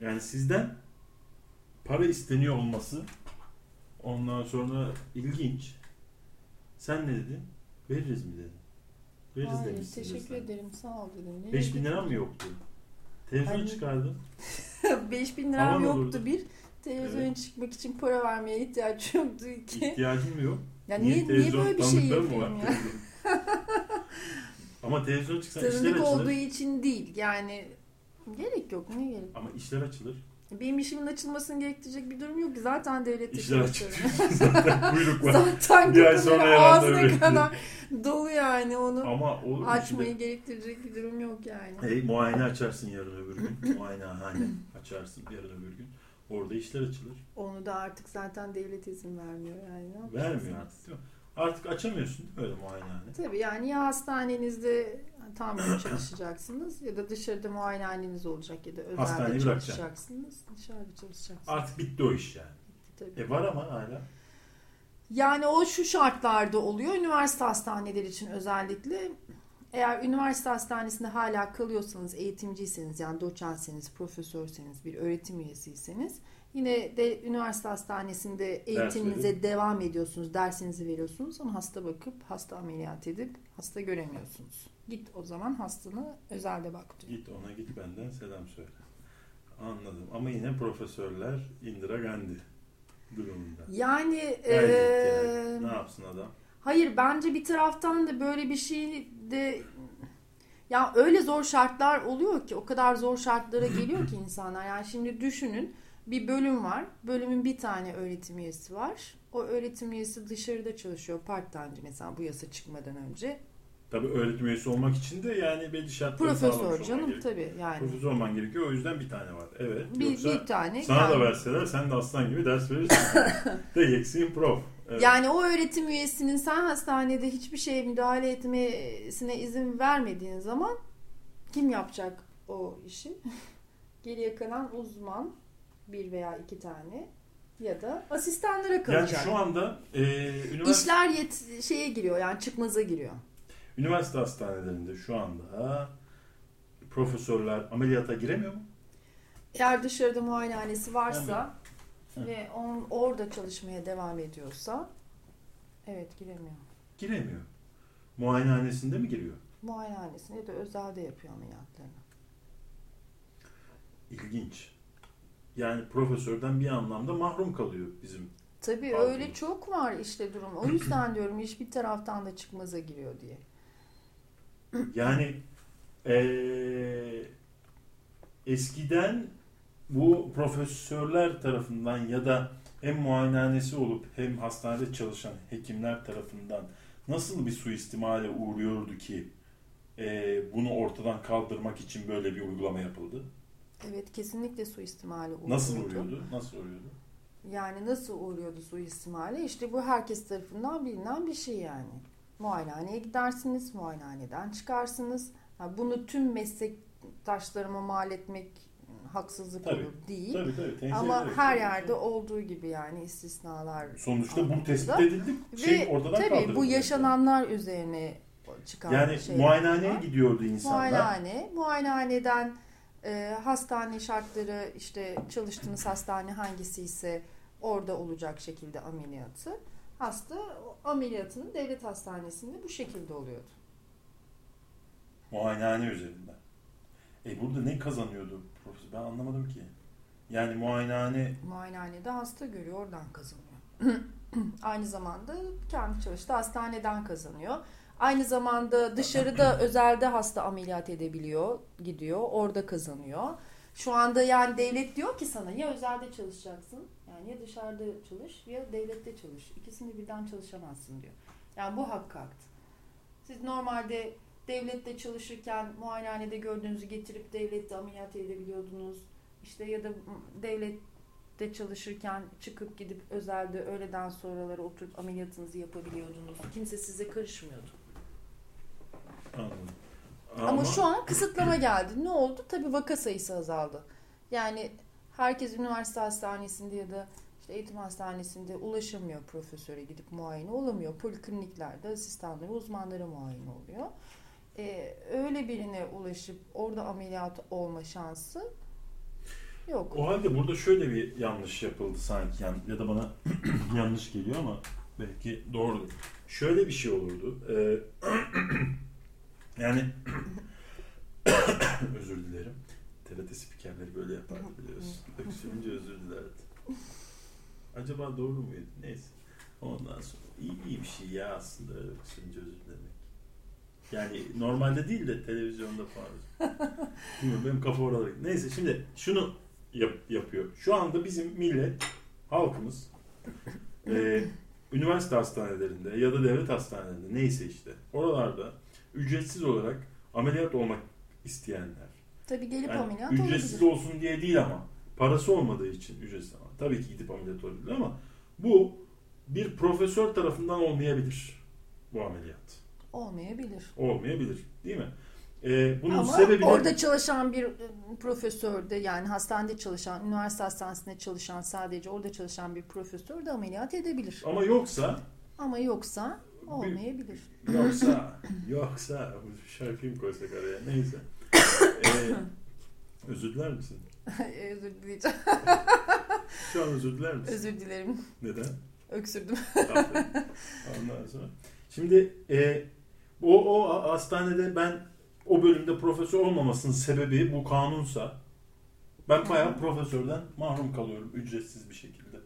Yani sizden para isteniyor olması ondan sonra ilginç. Sen ne dedin? Veririz mi dedin? Veririz Hayır, demişsin. teşekkür sen. ederim sağ ol dedim. Nereye 5 bin liram mı yoktu? Televizyon Ay. çıkardın. 5000 liram Aman yoktu olurdu. bir. Televizyona çıkmak için para vermeye ihtiyaç yoktu iki. İhtiyacın mı yok? Ya niye, niye, televizyon böyle bir şey var? ya? Ama televizyon çıksa işler Tanıdık açılır. olduğu için değil. Yani gerek yok. Niye gerek? Ama işler açılır. Benim işimin açılmasını gerektirecek bir durum yok ki. Zaten devlette İşler açılır. Zaten kuyruk var. Zaten Bir ay kapıları sonra ağzına kadar dolu yani onu. Ama olur Açmayı şimdi? gerektirecek bir durum yok yani. Hey, muayene açarsın yarın öbür gün. Muayenehane açarsın yarın öbür gün. Orada işler açılır. Onu da artık zaten devlet izin vermiyor yani. Vermiyor artık? Artık açamıyorsun değil mi öyle muayenehane? Tabii yani ya hastanenizde tam gün çalışacaksınız ya da dışarıda muayenehaneniz olacak ya da özelde Hastaneyi çalışacaksınız. Dışarıda çalışacaksınız. Artık bitti o iş yani. Tabii. E var ama hala. Yani o şu şartlarda oluyor. Üniversite hastaneleri için özellikle. Eğer üniversite hastanesinde hala kalıyorsanız, eğitimciyseniz yani doçentseniz, profesörseniz, bir öğretim üyesiyseniz yine de üniversite hastanesinde eğitiminize verip. devam ediyorsunuz, dersinizi veriyorsunuz ama hasta bakıp, hasta ameliyat edip hasta göremiyorsunuz. Git o zaman hastanı özelde bak diyor. Git ona git benden selam söyle. Anladım. Ama yine profesörler Indira Gandhi durumunda. Yani, eee, yani. Ne yapsın adam? Hayır bence bir taraftan da böyle bir şey de ya öyle zor şartlar oluyor ki o kadar zor şartlara geliyor ki insanlar. Yani şimdi düşünün bir bölüm var. Bölümün bir tane öğretim üyesi var. O öğretim üyesi dışarıda çalışıyor part time mesela bu yasa çıkmadan önce. Tabii öğretim üyesi olmak için de yani belli şartları Profesör canım tabii yani. Profesör olman gerekiyor. O yüzden bir tane var. Evet. Bir, Yoksa bir tane. sana da yani. verseler sen de aslan gibi ders verirsin. Diyeceksin prof. Evet. Yani o öğretim üyesinin sen hastanede hiçbir şeye müdahale etmesine izin vermediğin zaman kim yapacak o işi? Geriye kalan uzman bir veya iki tane ya da asistanlara yani kalacak. şu anda e, üniversite, İşler yet şeye giriyor yani çıkmaza giriyor. üniversite hastanelerinde şu anda profesörler ameliyata giremiyor mu? Eğer dışarıda muayenehanesi varsa Evet. ve on, orada çalışmaya devam ediyorsa evet giremiyor. Giremiyor. Muayenehanesinde mi giriyor? Muayenehanesinde da özelde yapıyor ameliyatlarını. İlginç. Yani profesörden bir anlamda mahrum kalıyor bizim. Tabii Pardon. öyle çok var işte durum. O yüzden diyorum iş bir taraftan da çıkmaza giriyor diye. Yani eee, eskiden bu profesörler tarafından ya da hem muayenehanesi olup hem hastanede çalışan hekimler tarafından nasıl bir suistimale uğruyordu ki eee, bunu ortadan kaldırmak için böyle bir uygulama yapıldı? Evet kesinlikle suistimali uğruyordu. Nasıl uğruyordu? Nasıl uğruyordu? Yani nasıl uğruyordu suistimali? İşte bu herkes tarafından bilinen bir şey yani. Muayenehaneye gidersiniz, muayenehaneden çıkarsınız. Ha, bunu tüm meslektaşlarıma mal etmek haksızlık Tabii, olur değil. Tabii tabii. tenzih Ama ederek her yerde olduğu gibi yani istisnalar. Sonuçta bu tespit edildi. Şey Ve ortadan tabii bu yaşananlar üzerine çıkan Yani şeyler muayenehaneye var. gidiyordu insanlar. Muayenehane, muayenehaneden e, hastane şartları işte çalıştığınız hastane hangisi ise orada olacak şekilde ameliyatı. Hasta ameliyatının devlet hastanesinde bu şekilde oluyordu. Muayenehane üzerinden. E burada ne kazanıyordu profesör? Ben anlamadım ki. Yani muayenehane Muayenehanede hasta görüyor, oradan kazanıyor. Aynı zamanda kendi çalıştığı hastaneden kazanıyor. Aynı zamanda dışarıda özelde hasta ameliyat edebiliyor, gidiyor, orada kazanıyor. Şu anda yani devlet diyor ki sana ya özelde çalışacaksın, yani ya dışarıda çalış ya devlette çalış. İkisini birden çalışamazsın diyor. Yani bu hakkı aktı. Siz normalde devlette çalışırken muayenehanede gördüğünüzü getirip devlette ameliyat edebiliyordunuz. İşte ya da devlette çalışırken çıkıp gidip özelde öğleden sonraları oturup ameliyatınızı yapabiliyordunuz. Kimse size karışmıyordu. Anladım. Ama, şu an kısıtlama geldi. Ne oldu? Tabii vaka sayısı azaldı. Yani herkes üniversite hastanesinde ya da işte eğitim hastanesinde ulaşamıyor profesöre gidip muayene olamıyor. Polikliniklerde asistanları, uzmanları muayene oluyor. Ee, öyle birine ulaşıp orada ameliyat olma şansı yok. O halde burada şöyle bir yanlış yapıldı sanki yani ya da bana yanlış geliyor ama belki doğrudur. Şöyle bir şey olurdu. Ee, yani özür dilerim. TRT spikerleri böyle yapardı biliyorsun. Öksürünce özür dilerdi. Acaba doğru muydu? Neyse. Ondan sonra iyi, iyi bir şey ya aslında öksürünce özür dilemek. Yani normalde değil de televizyonda falan. Bilmiyorum benim kafa orada. Neyse şimdi şunu yap, yapıyor. Şu anda bizim millet, halkımız e, üniversite hastanelerinde ya da devlet hastanelerinde neyse işte oralarda ücretsiz olarak ameliyat olmak isteyenler. Tabii gelip Yani ameliyat ücretsiz olabilir. olsun diye değil ama parası olmadığı için ücretsiz ama tabii ki gidip ameliyat olabilir ama bu bir profesör tarafından olmayabilir bu ameliyat. Olmayabilir. Olmayabilir değil mi? Ee, bunun Ama sebebi orada çalışan bir e, profesör de yani hastanede çalışan, üniversite hastanesinde çalışan sadece orada çalışan bir profesör de ameliyat edebilir. ama yoksa Ama yoksa olmayabilir. Yoksa, yoksa bu şarkıyı mı koysak araya neyse. Ee, özür diler misin? özür dileyeceğim. Şu an özür diler misin? Özür dilerim. Neden? Öksürdüm. Aferin. Ondan sonra. Şimdi e, o, o hastanede ben o bölümde profesör olmamasının sebebi bu kanunsa ben bayağı profesörden mahrum kalıyorum ücretsiz bir şekilde.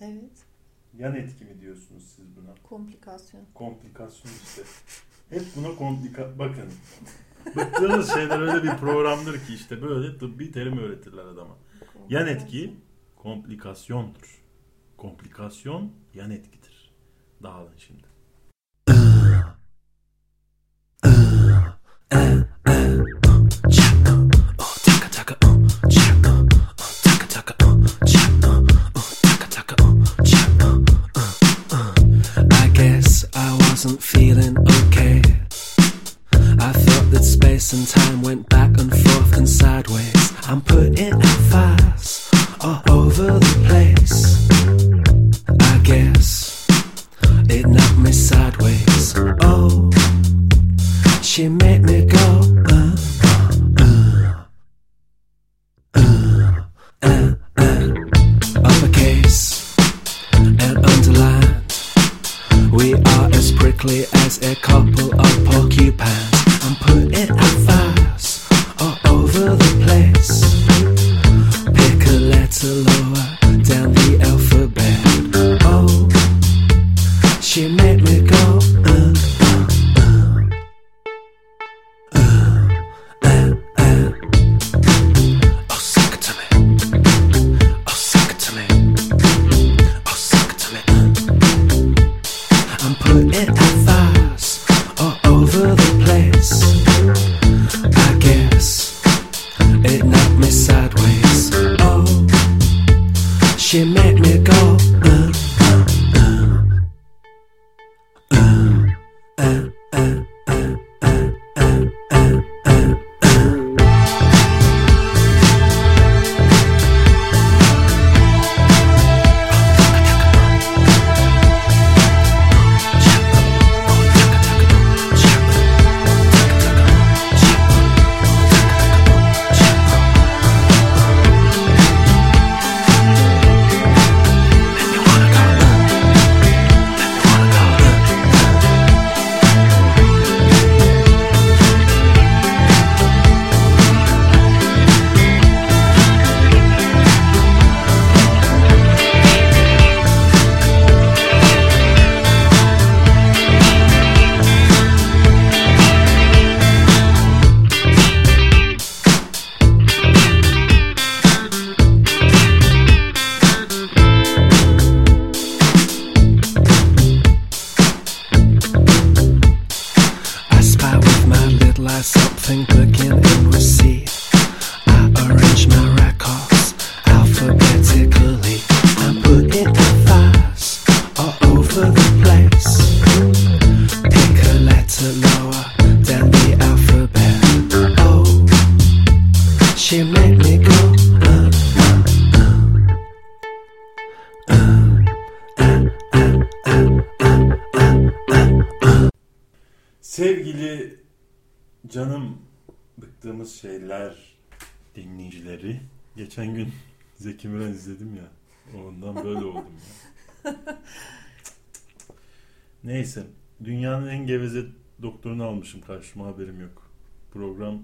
Evet. Yan etki mi diyorsunuz siz buna? Komplikasyon. Komplikasyon işte. Hep buna komplika... Bakın. Bıktığınız şeyler öyle bir programdır ki işte böyle tıbbi terim öğretirler adama. Yan etki komplikasyondur. Komplikasyon yan etkidir. Dağılın şimdi. And time went back and forth and sideways. I'm putting out fires all over the place. I guess it knocked me sideways. Oh, she made me go. Uh, uh, uh, uh, uh. Uppercase and underlined. We are as prickly as a couple of porcupines. I'm putting out Sevgili canım bıktığımız şeyler dinleyicileri. Geçen gün Zeki Müren izledim ya. Ondan böyle oldum ya. Neyse. Dünyanın en geveze doktorunu almışım karşıma haberim yok. Programı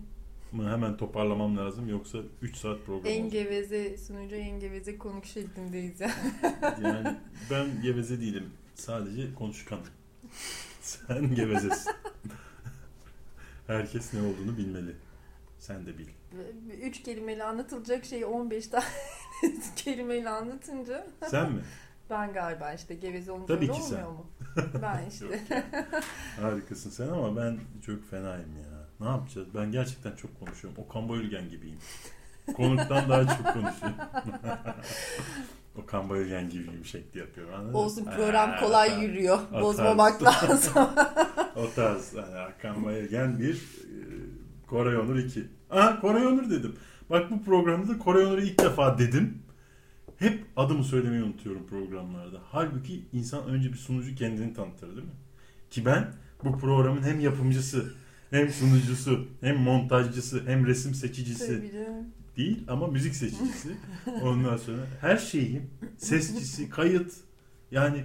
hemen toparlamam lazım yoksa 3 saat program En olacak. geveze sunucu en geveze konuk şeklindeyiz ya. Yani ben geveze değilim. Sadece konuşkanım. Sen gevezesin. Herkes ne olduğunu bilmeli. Sen de bil. Üç kelimeyle anlatılacak şeyi 15 tane kelimeyle anlatınca Sen mi? ben galiba işte geveze olunca Tabii ki olmuyor sen. mu? Ben işte. Harikasın sen ama ben çok fenayım ya. Ne yapacağız? Ben gerçekten çok konuşuyorum. Okan Bayülgen gibiyim. Konuktan daha çok konuşuyorum. Okan Bayülgen gibiyim şekli yapıyorum. Anladın? Olsun program Aa, kolay tamam. yürüyor. O Bozmamak tarz. lazım. O tarz. Yani Bayülgen bir, e, Koray Onur 2. Aa Koray Onur dedim. Bak bu programda da Koray Onur'u ilk defa dedim. Hep adımı söylemeyi unutuyorum programlarda. Halbuki insan önce bir sunucu kendini tanıtır değil mi? Ki ben bu programın hem yapımcısı, hem sunucusu, hem montajcısı, hem resim seçicisi. Değil ama müzik seçicisi. Ondan sonra her şeyim, sesçisi, kayıt. Yani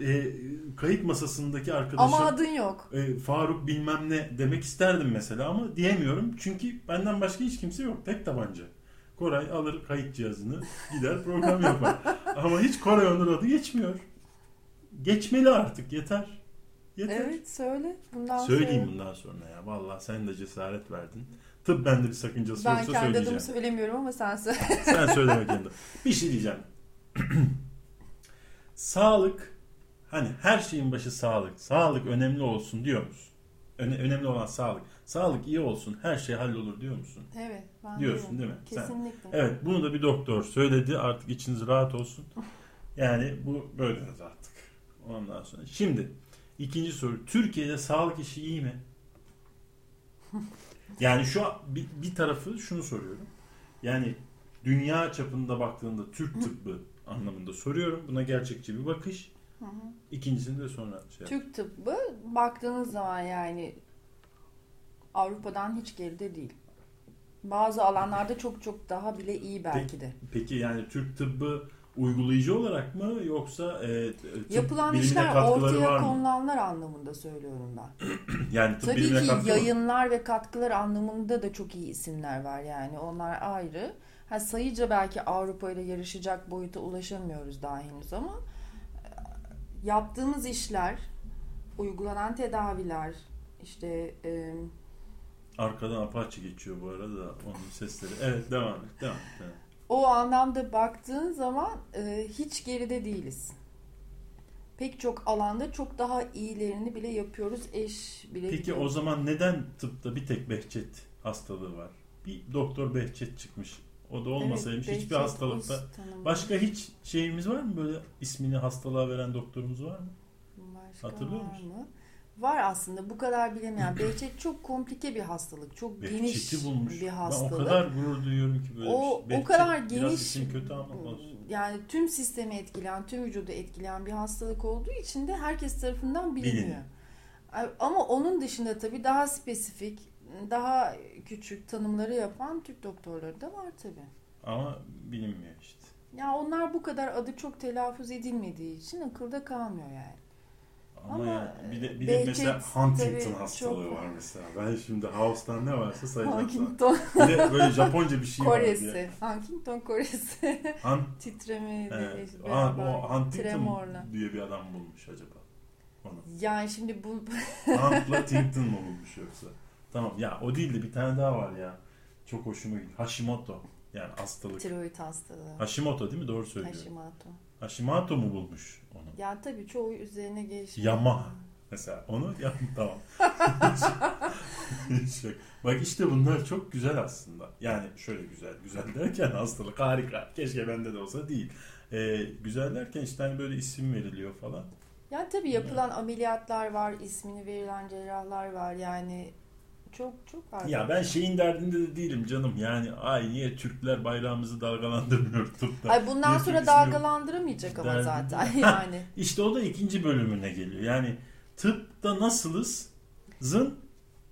e, kayıt masasındaki arkadaşım Ama adın yok. e, Faruk bilmem ne demek isterdim mesela ama diyemiyorum. Çünkü benden başka hiç kimse yok. Tek tabanca. Koray alır kayıt cihazını gider program yapar. ama hiç Koray Onur adı geçmiyor. Geçmeli artık yeter. Yeter. Evet söyle. Bundan Söyleyeyim sonra. bundan sonra ya. Vallahi sen de cesaret verdin. Tıp bende bir sakıncası Ben yoksa kendi adımı söyleyeceğim. söylemiyorum ama sen söyle. Sen söyle bakayım da. Bir şey diyeceğim. sağlık hani her şeyin başı sağlık. Sağlık önemli olsun diyor musun? Öne- önemli olan sağlık. Sağlık iyi olsun her şey hallolur diyor musun? Evet. Ben Diyorsun diyorum. değil mi? Sen- Kesinlikle. Evet bunu da bir doktor söyledi. Artık içiniz rahat olsun. Yani bu böyle artık. Ondan sonra. Şimdi ikinci soru. Türkiye'de sağlık işi iyi mi? Yani şu an bir, bir tarafı şunu soruyorum. Yani dünya çapında baktığında Türk tıbbı anlamında soruyorum. Buna gerçekçi bir bakış. Hı hı. İkincisini de sonra şey yap. Türk tıbbı baktığınız zaman yani Avrupa'dan hiç geride değil. Bazı alanlarda çok çok daha bile iyi belki de. Peki yani Türk tıbbı uygulayıcı olarak mı yoksa e, tıp Yapılan işler ortaya konulanlar anlamında söylüyorum ben. Yani tıp Tabii ki katkı var mı? yayınlar ve katkılar anlamında da çok iyi isimler var yani onlar ayrı. Ha, sayıca belki Avrupa ile yarışacak boyuta ulaşamıyoruz daha henüz ama e, yaptığımız işler, uygulanan tedaviler, işte e, Arkadan Apache geçiyor bu arada onun sesleri. Evet devam et. Devam et. devam. O anlamda baktığın zaman e, hiç geride değiliz. Pek çok alanda çok daha iyilerini bile yapıyoruz. Eş bile Peki bile- o zaman neden tıpta bir tek Behçet hastalığı var? Bir doktor Behçet çıkmış. O da olmasaymış Evet, hiçbir hastalıkta. Başka hiç şeyimiz var mı böyle ismini hastalığa veren doktorumuz var mı? Başka Hatırlıyor musun? mı? Var aslında bu kadar bilemeyen. Behçet çok komplike bir hastalık. Çok geniş Behçet'i bulmuş. bir Ben o hastalık. kadar gurur duyuyorum ki böyle o, bir şey. o kadar geniş kötü ama olsun. yani tüm sistemi etkileyen, tüm vücudu etkileyen bir hastalık olduğu için de herkes tarafından biliniyor. Biliniyor. Ama onun dışında tabii daha spesifik, daha küçük tanımları yapan Türk doktorları da var tabii. Ama bilinmiyor işte. Ya onlar bu kadar adı çok telaffuz edilmediği için akılda kalmıyor yani. Ama, Ama, bir de, bir de Behçet mesela Huntington hastalığı çok- var mesela. Ben şimdi House'tan ne varsa sayacağım. Huntington Bir de böyle Japonca bir şey var diye. Koresi. Huntington Koresi. Han, Titreme Evet. Ha, beraber. o Huntington tremorla. diye bir adam bulmuş acaba. Onu. Yani şimdi bu Hunt'la Tington mı bulmuş yoksa? Tamam ya o değil de bir tane daha var ya. Çok hoşuma gidiyor. Hashimoto. Yani hastalık. tiroid hastalığı. Hashimoto değil mi? Doğru söylüyorum. Hashimoto. Hashimoto mu bulmuş? Ya tabii çoğu üzerine gelişmiş. Yama. Mesela onu yap tamam. Bak işte bunlar çok güzel aslında. Yani şöyle güzel. Güzel derken hastalık harika. Keşke bende de olsa değil. Ee, güzel derken işte hani böyle isim veriliyor falan. Yani tabii yapılan ameliyatlar var, ismini verilen cerrahlar var. Yani çok çok var. Ya ben şeyin derdinde de değilim canım. Yani ay niye Türkler bayrağımızı dalgalandırmıyor tıpta. Ay bundan Niye sonra yok? dalgalandıramayacak ama Derdim. zaten yani. İşte o da ikinci bölümüne geliyor. Yani tıpta nasılız? Zın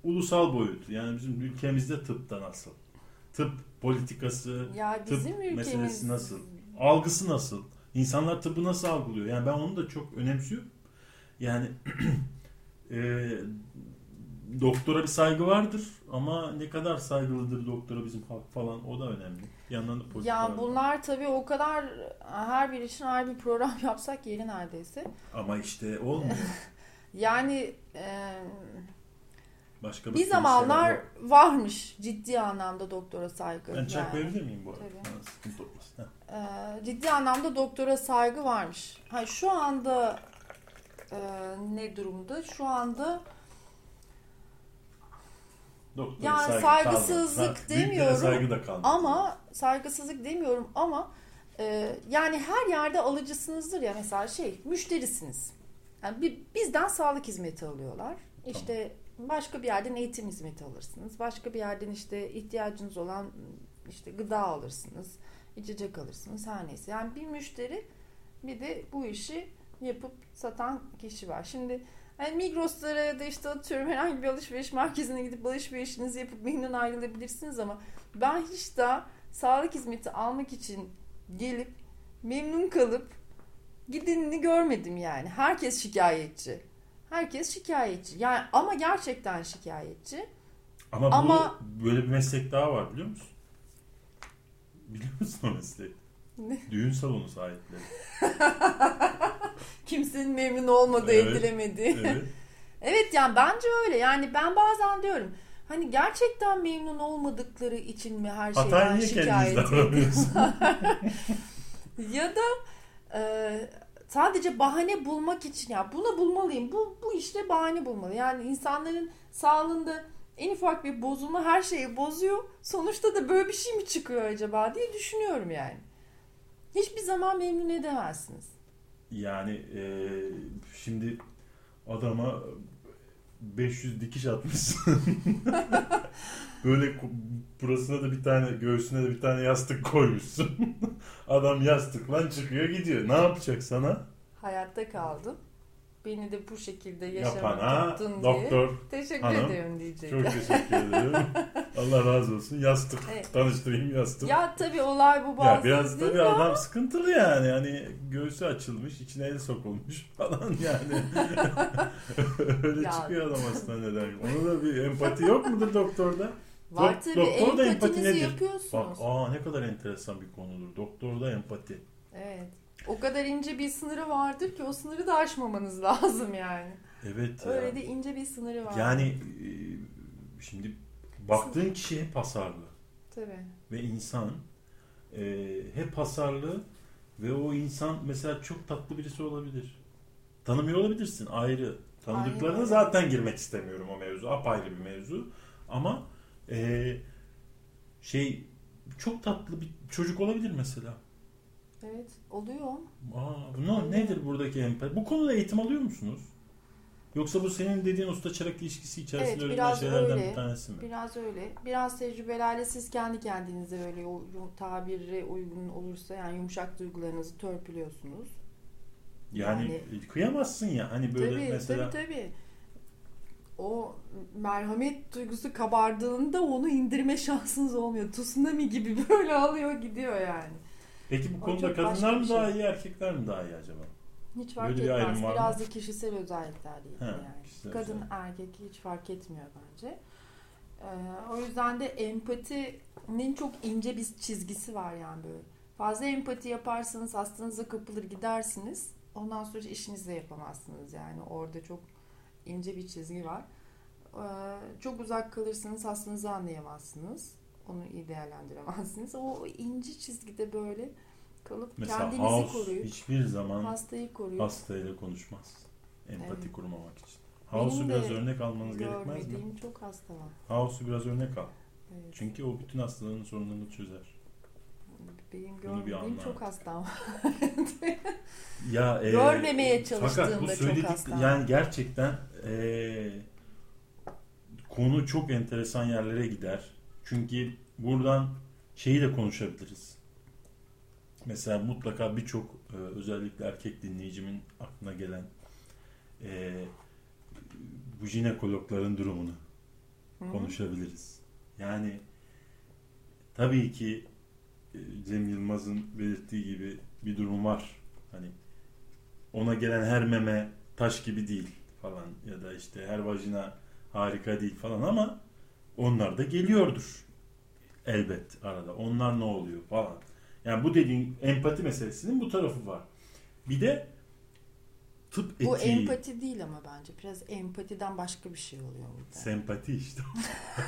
ulusal boyutu. Yani bizim ülkemizde tıpta nasıl? Tıp politikası, Ya Tıp bizim meselesi ülkemiz nasıl? algısı nasıl? İnsanlar tıbbı nasıl algılıyor? Yani ben onu da çok önemsiyorum. Yani e, doktora bir saygı vardır ama ne kadar saygılıdır doktora bizim halk falan o da önemli. Bir yandan da politika Ya var. bunlar tabii o kadar her bir için ayrı bir program yapsak yeri neredeyse. Ama işte olmuyor. Yani e, Başka bir başka zamanlar yok. varmış ciddi anlamda doktora saygı. Ben çak Yani, verebilir miyim bu arada? Tabii. Sıkıntı olmasın. Ha. e, ciddi anlamda doktora saygı varmış. Ha, şu anda e, ne durumda? Şu anda Doktora Yani saygı saygısızlık büyüklere demiyorum saygı da kalmadı. Ama saygısızlık demiyorum ama e, yani her yerde alıcısınızdır ya mesela şey müşterisiniz. Yani bizden sağlık hizmeti alıyorlar. İşte başka bir yerden eğitim hizmeti alırsınız. Başka bir yerden işte ihtiyacınız olan işte gıda alırsınız. içecek alırsınız her neyse. Yani bir müşteri bir de bu işi yapıp satan kişi var. Şimdi yani Migros'lara ya da işte atıyorum herhangi bir alışveriş merkezine gidip alışverişinizi yapıp memnun ayrılabilirsiniz ama ben hiç daha sağlık hizmeti almak için gelip memnun kalıp gidenini görmedim yani. Herkes şikayetçi. Herkes şikayetçi. Yani ama gerçekten şikayetçi. Ama, Ama- bu böyle bir meslek daha var biliyor musun? Biliyor musun o mesleği? Ne? Düğün salonu sahipleri. Kimsenin memnun olmadığı, Evet. edilemediği. Evet. Evet yani bence öyle. Yani ben bazen diyorum hani gerçekten memnun olmadıkları için mi her Hatay şeyden şikayet davranıyorsun? ya da e, sadece bahane bulmak için ya bunu bulmalıyım. Bu bu işte bahane bulmalı. Yani insanların sağlığında en ufak bir bozulma her şeyi bozuyor. Sonuçta da böyle bir şey mi çıkıyor acaba diye düşünüyorum yani. Hiçbir zaman memnun edemezsiniz. Yani e, şimdi adama 500 dikiş atmışsın. Böyle burasına da bir tane göğsüne de bir tane yastık koymuşsun. Adam yastıkla çıkıyor gidiyor. Ne yapacak sana? Hayatta kaldım. Beni de bu şekilde yaşamak diye. doktor. Teşekkür hanım, ederim diyecek. Çok teşekkür ederim. Allah razı olsun. Yastık. Evet. Tanıştırayım yastık. Ya tabii olay bu Ya bazı biraz tabii ama adam sıkıntılı yani. Yani göğsü açılmış, içine el sokulmuş falan yani. Öyle Ya. çıkıyor adam hastaneden. Onun da bir empati yok mudur doktorda? var Dok- tabii doktor da empati nedir? yapıyorsunuz. Bak aa ne kadar enteresan bir konudur. Doktorda empati. Evet. O kadar ince bir sınırı vardır ki o sınırı da aşmamanız lazım yani. Evet ya. Öyle de ince bir sınırı var. Yani e, şimdi baktığın kişi hep hasarlı. Tabii. Ve insan e, hep hasarlı ve o insan mesela çok tatlı birisi olabilir. Tanımıyor olabilirsin ayrı. Tanıdıklarına Aynen. zaten girmek istemiyorum o mevzu. Apayrı bir mevzu. Ama e, şey çok tatlı bir çocuk olabilir mesela. Evet. Oluyor. Aa, bu ne, nedir buradaki empati? Bu konuda eğitim alıyor musunuz? Yoksa bu senin dediğin usta çırak ilişkisi içerisinde Evet, öğrenilen şeylerden öyle. bir tanesi mi? Biraz öyle. Biraz tecrübelerle siz kendi kendinize böyle o tabiri uygun olursa yani yumuşak duygularınızı törpülüyorsunuz. Yani, Yani- kıyamazsın ya hani böyle tabii, mesela tabii tabii. O merhamet duygusu kabardığında onu indirme şansınız olmuyor. Tsunami gibi böyle alıyor gidiyor yani. Peki bu konuda kadınlar mı şey. daha iyi erkekler mi daha iyi acaba? Hiç fark Böyle bir ayrım etmez. var mı? Biraz da kişisel özelliklerle ilgili yani. kişisel Kadın özellik. erkek hiç fark etmiyor bence. Ee, o yüzden de empatinin çok ince bir çizgisi var yani böyle. Fazla empati yaparsanız hastanıza kapılır gidersiniz. Ondan sonra işinizi de yapamazsınız yani. Orada çok ince bir çizgi var. Ee, çok uzak kalırsanız hastanızı anlayamazsınız. Onu iyi değerlendiremezsiniz. O ince çizgide böyle kalıp Mesela kendinizi House koruyup hiçbir zaman hastayı koruyup hastayla konuşmaz. Empati Evet. kurmamak için. House'u biraz örnek almanız gerekmez mi? Çok hasta var. House'u biraz örnek al. Evet. Çünkü o bütün hastaların sorunlarını çözer. Benim görmediğim çok hastam var. Ya e, Görmemeye çalıştığımda çok hastam. yani gerçekten e, konu çok enteresan yerlere gider. Çünkü buradan şeyi de konuşabiliriz. Mesela mutlaka birçok e, özellikle erkek dinleyicimin aklına gelen e, bu jinekologların durumunu Hı. konuşabiliriz. Yani tabii ki e, Cem Yılmaz'ın belirttiği gibi bir durum var. Hani ona gelen her meme taş gibi değil falan ya da işte her vajina harika değil falan ama onlar da geliyordur. Elbet arada. Onlar ne oluyor falan. Yani bu dediğin empati meselesinin bu tarafı var. Bir de tıp etiği. Bu empati değil ama bence. Biraz empatiden başka bir şey oluyor burada. Sempati işte.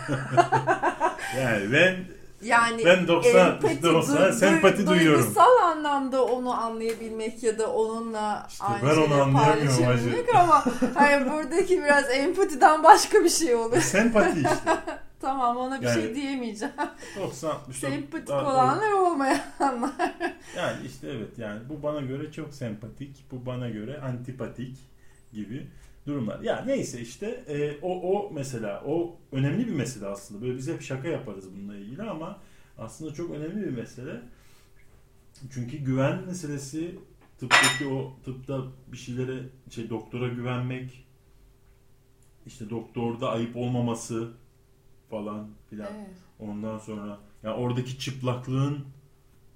yani ben Yani ben 90 empati, 90 du- sempati du- duyuyorum. Duygusal anlamda onu anlayabilmek ya da onunla İşte aynı ben onu anlayamıyorum paylaşabilmek ama hani buradaki biraz empatiden başka bir şey oluyor. Sempati işte. Tamam ona bir Yani- şey diyemeyeceğim. 90 60 Sempatik olanlar olmayanlar. Yani işte evet yani bu bana göre çok sempatik, bu bana göre antipatik gibi durumlar. Ya neyse işte e, o o mesela o önemli bir mesele aslında. Böyle biz hep şaka yaparız bununla ilgili ama aslında çok önemli bir mesele. Çünkü güven meselesi tıptaki o tıpta bir şeylere şey doktora güvenmek işte doktorda ayıp olmaması falan filan. Evet. Ondan sonra ya oradaki çıplaklığın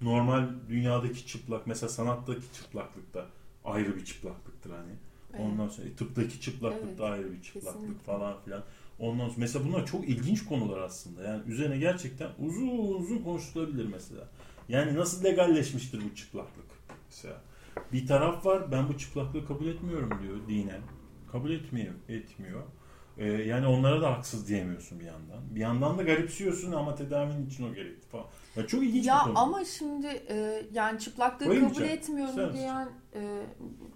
normal dünyadaki çıplak mesela sanattaki çıplaklıkta ayrı bir çıplaklıktır hani. Evet. Ondan sonra e, tıptaki çıplaklıkta Evet, ayrı bir çıplaklık kesinlikle. falan filan. Ondan sonra mesela bunlar çok ilginç konular aslında. Yani üzerine gerçekten uzun uzun konuşulabilir mesela. Yani nasıl legalleşmiştir bu çıplaklık? Mesela bir taraf var ben bu çıplaklığı kabul etmiyorum diyor dinen. Kabul etmiyor, etmiyor. Ee, yani onlara da haksız diyemiyorsun bir yandan. Bir yandan da garipsiyorsun ama tedavinin için o gerekli falan. Ya çok ilginç Ya bir konu. ama şimdi e, yani çıplaklığı Koyayım kabul etmiyorum İster e, Koyarım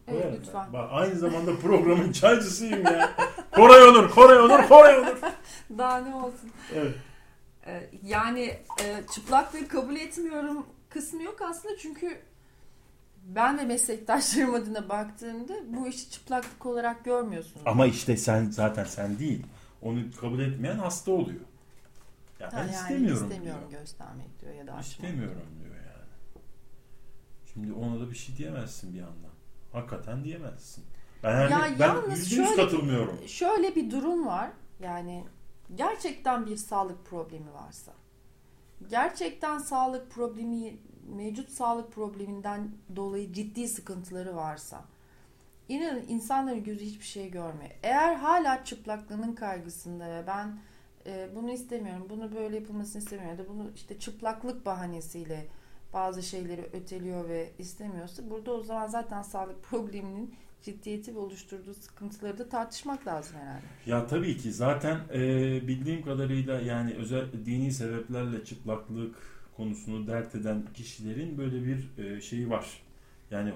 evet ben. lütfen. Bak, aynı zamanda programın çaycısıyım ya. Koray Onur, Koray Onur, Koray Onur. Daha ne olsun. Evet. E, yani e, çıplaklığı kabul etmiyorum kısmı yok aslında çünkü ben ve meslektaşlarım adına baktığımda bu işi çıplaklık olarak görmüyorsunuz. Ama işte sen zaten sen değil. Onu kabul etmeyen hasta oluyor. Ya Ha, ben yani istemiyorum, istemiyorum diyor. göstermek diyor ya da açmak. İstemiyorum diyor. Şimdi ona da bir şey diyemezsin bir yandan. Hakikaten diyemezsin. Ben, her Ya ben yüzde katılmıyorum. Şöyle bir durum var. Yani gerçekten bir sağlık problemi varsa, gerçekten sağlık problemi, mevcut sağlık probleminden dolayı ciddi sıkıntıları varsa, inanın insanların gözü hiçbir şey görmüyor. Eğer hala çıplaklığının kaygısında ve ben e, bunu istemiyorum, bunu böyle yapılmasını istemiyorum da bunu işte çıplaklık bahanesiyle bazı şeyleri öteliyor ve istemiyorsa burada o zaman zaten sağlık probleminin ciddiyeti ve oluşturduğu sıkıntıları da tartışmak lazım herhalde. Ya tabii ki zaten e, bildiğim kadarıyla yani özel dini sebeplerle çıplaklık konusunu dert eden kişilerin böyle bir e, şeyi var. Yani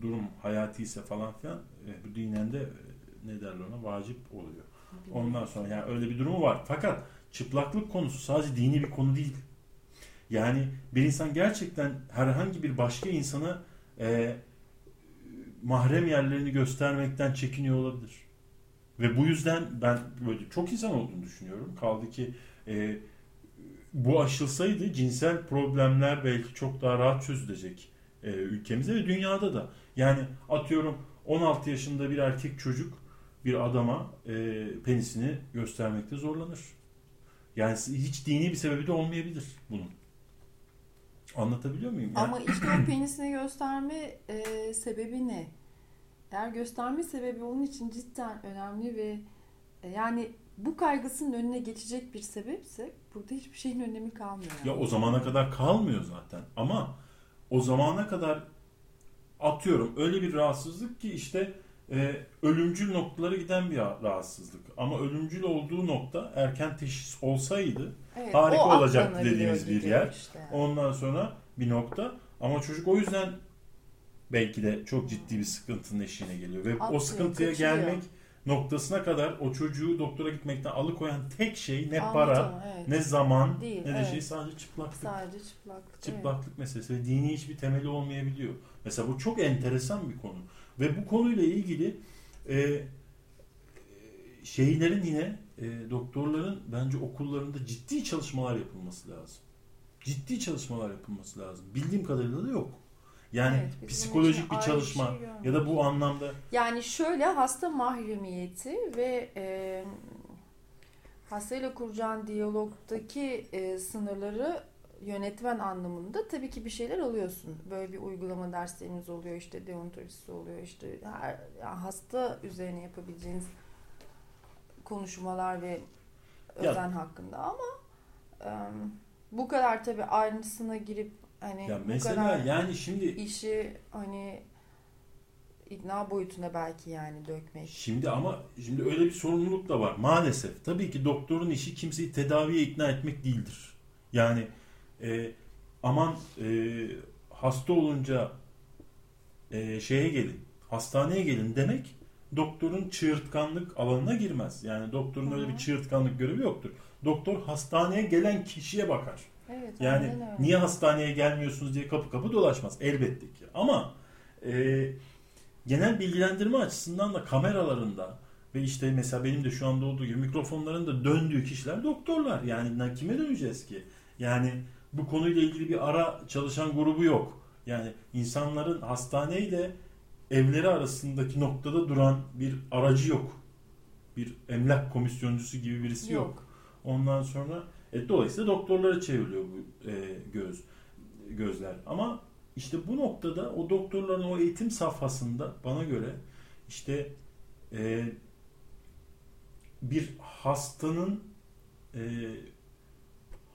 durum hayati ise falan filan e, bu dinen de e, ne derler ona vacip oluyor. Ondan sonra yani öyle bir durumu var. Fakat çıplaklık konusu sadece dini bir konu değil. Yani bir insan gerçekten herhangi bir başka insana e, mahrem yerlerini göstermekten çekiniyor olabilir. Ve bu yüzden ben böyle çok insan olduğunu düşünüyorum. Kaldı ki e, bu aşılsaydı cinsel problemler belki çok daha rahat çözülecek e, ülkemizde ve dünyada da. Yani atıyorum 16 yaşında bir erkek çocuk bir adama e, penisini göstermekte zorlanır. Yani hiç dini bir sebebi de olmayabilir bunun. Anlatabiliyor muyum? Yani- Ama işte o penisini gösterme e, sebebi ne? Eğer gösterme sebebi onun için cidden önemli ve e, yani bu kaygısının önüne geçecek bir sebepse burada hiçbir şeyin önemi kalmıyor. Ya o zamana kadar kalmıyor zaten. Ama o zamana kadar atıyorum öyle bir rahatsızlık ki işte e, ölümcül noktalara giden bir rahatsızlık. Ama ölümcül olduğu nokta erken teşhis olsaydı Evet, harika o olacak dediğimiz bir yer. işte. ondan sonra bir nokta. Ama çocuk o yüzden belki de çok ciddi bir sıkıntının eşiğine geliyor. Ve o Atlıyor, sıkıntıya kaçıyor. gelmek noktasına kadar o çocuğu doktora gitmekten alıkoyan tek şey ne Anlatamam, para, evet. ne zaman, Değil, ne de evet. şey sadece çıplaklık. Sadece çıplaklık. evet. Çıplaklık meselesi ve dini hiçbir temeli olmayabiliyor. Mesela bu çok enteresan bir konu. Ve bu konuyla ilgili e, şeylerin yine e, doktorların bence okullarında ciddi çalışmalar yapılması lazım. Ciddi çalışmalar yapılması lazım. Bildiğim kadarıyla da yok. Yani Evet, psikolojik bir çalışma şey ya da bu anlamda Yani şöyle hasta mahremiyeti ve e, hastayla kuracağın diyalogdaki e, sınırları yönetmen anlamında tabii ki bir şeyler alıyorsun. Böyle bir uygulama dersleriniz oluyor işte deontolojisi oluyor işte her, yani hasta üzerine yapabileceğiniz konuşmalar ve Ya- özen hakkında ama e, bu kadar tabii ayrıntısına girip hani ya bu mesela kadar yani şimdi işi hani ikna boyutuna belki yani dökmek. Şimdi ama şimdi öyle bir sorumluluk da var maalesef. Tabii ki doktorun işi kimseyi tedaviye ikna etmek değildir. Yani e, aman e, hasta olunca e, şeye gelin, hastaneye gelin demek doktorun çığırtkanlık alanına girmez. Yani doktorun Hı öyle bir çığırtkanlık görevi yoktur. Doktor hastaneye gelen kişiye bakar. Evet, Yani niye hastaneye gelmiyorsunuz diye kapı kapı dolaşmaz elbette ki. Ama e, genel bilgilendirme açısından da kameralarında ve işte mesela benim de şu anda olduğu gibi mikrofonların da döndüğü kişiler doktorlar. Yani kime döneceğiz ki? Yani bu konuyla ilgili bir ara çalışan grubu yok. Yani insanların hastaneyle evleri arasındaki noktada duran bir aracı yok. Bir emlak komisyoncusu gibi birisi yok. Yok. Ondan sonra e, dolayısıyla doktorlara çevriliyor bu e, göz gözler. Ama işte bu noktada o doktorların o eğitim safhasında bana göre işte e, bir hastanın e,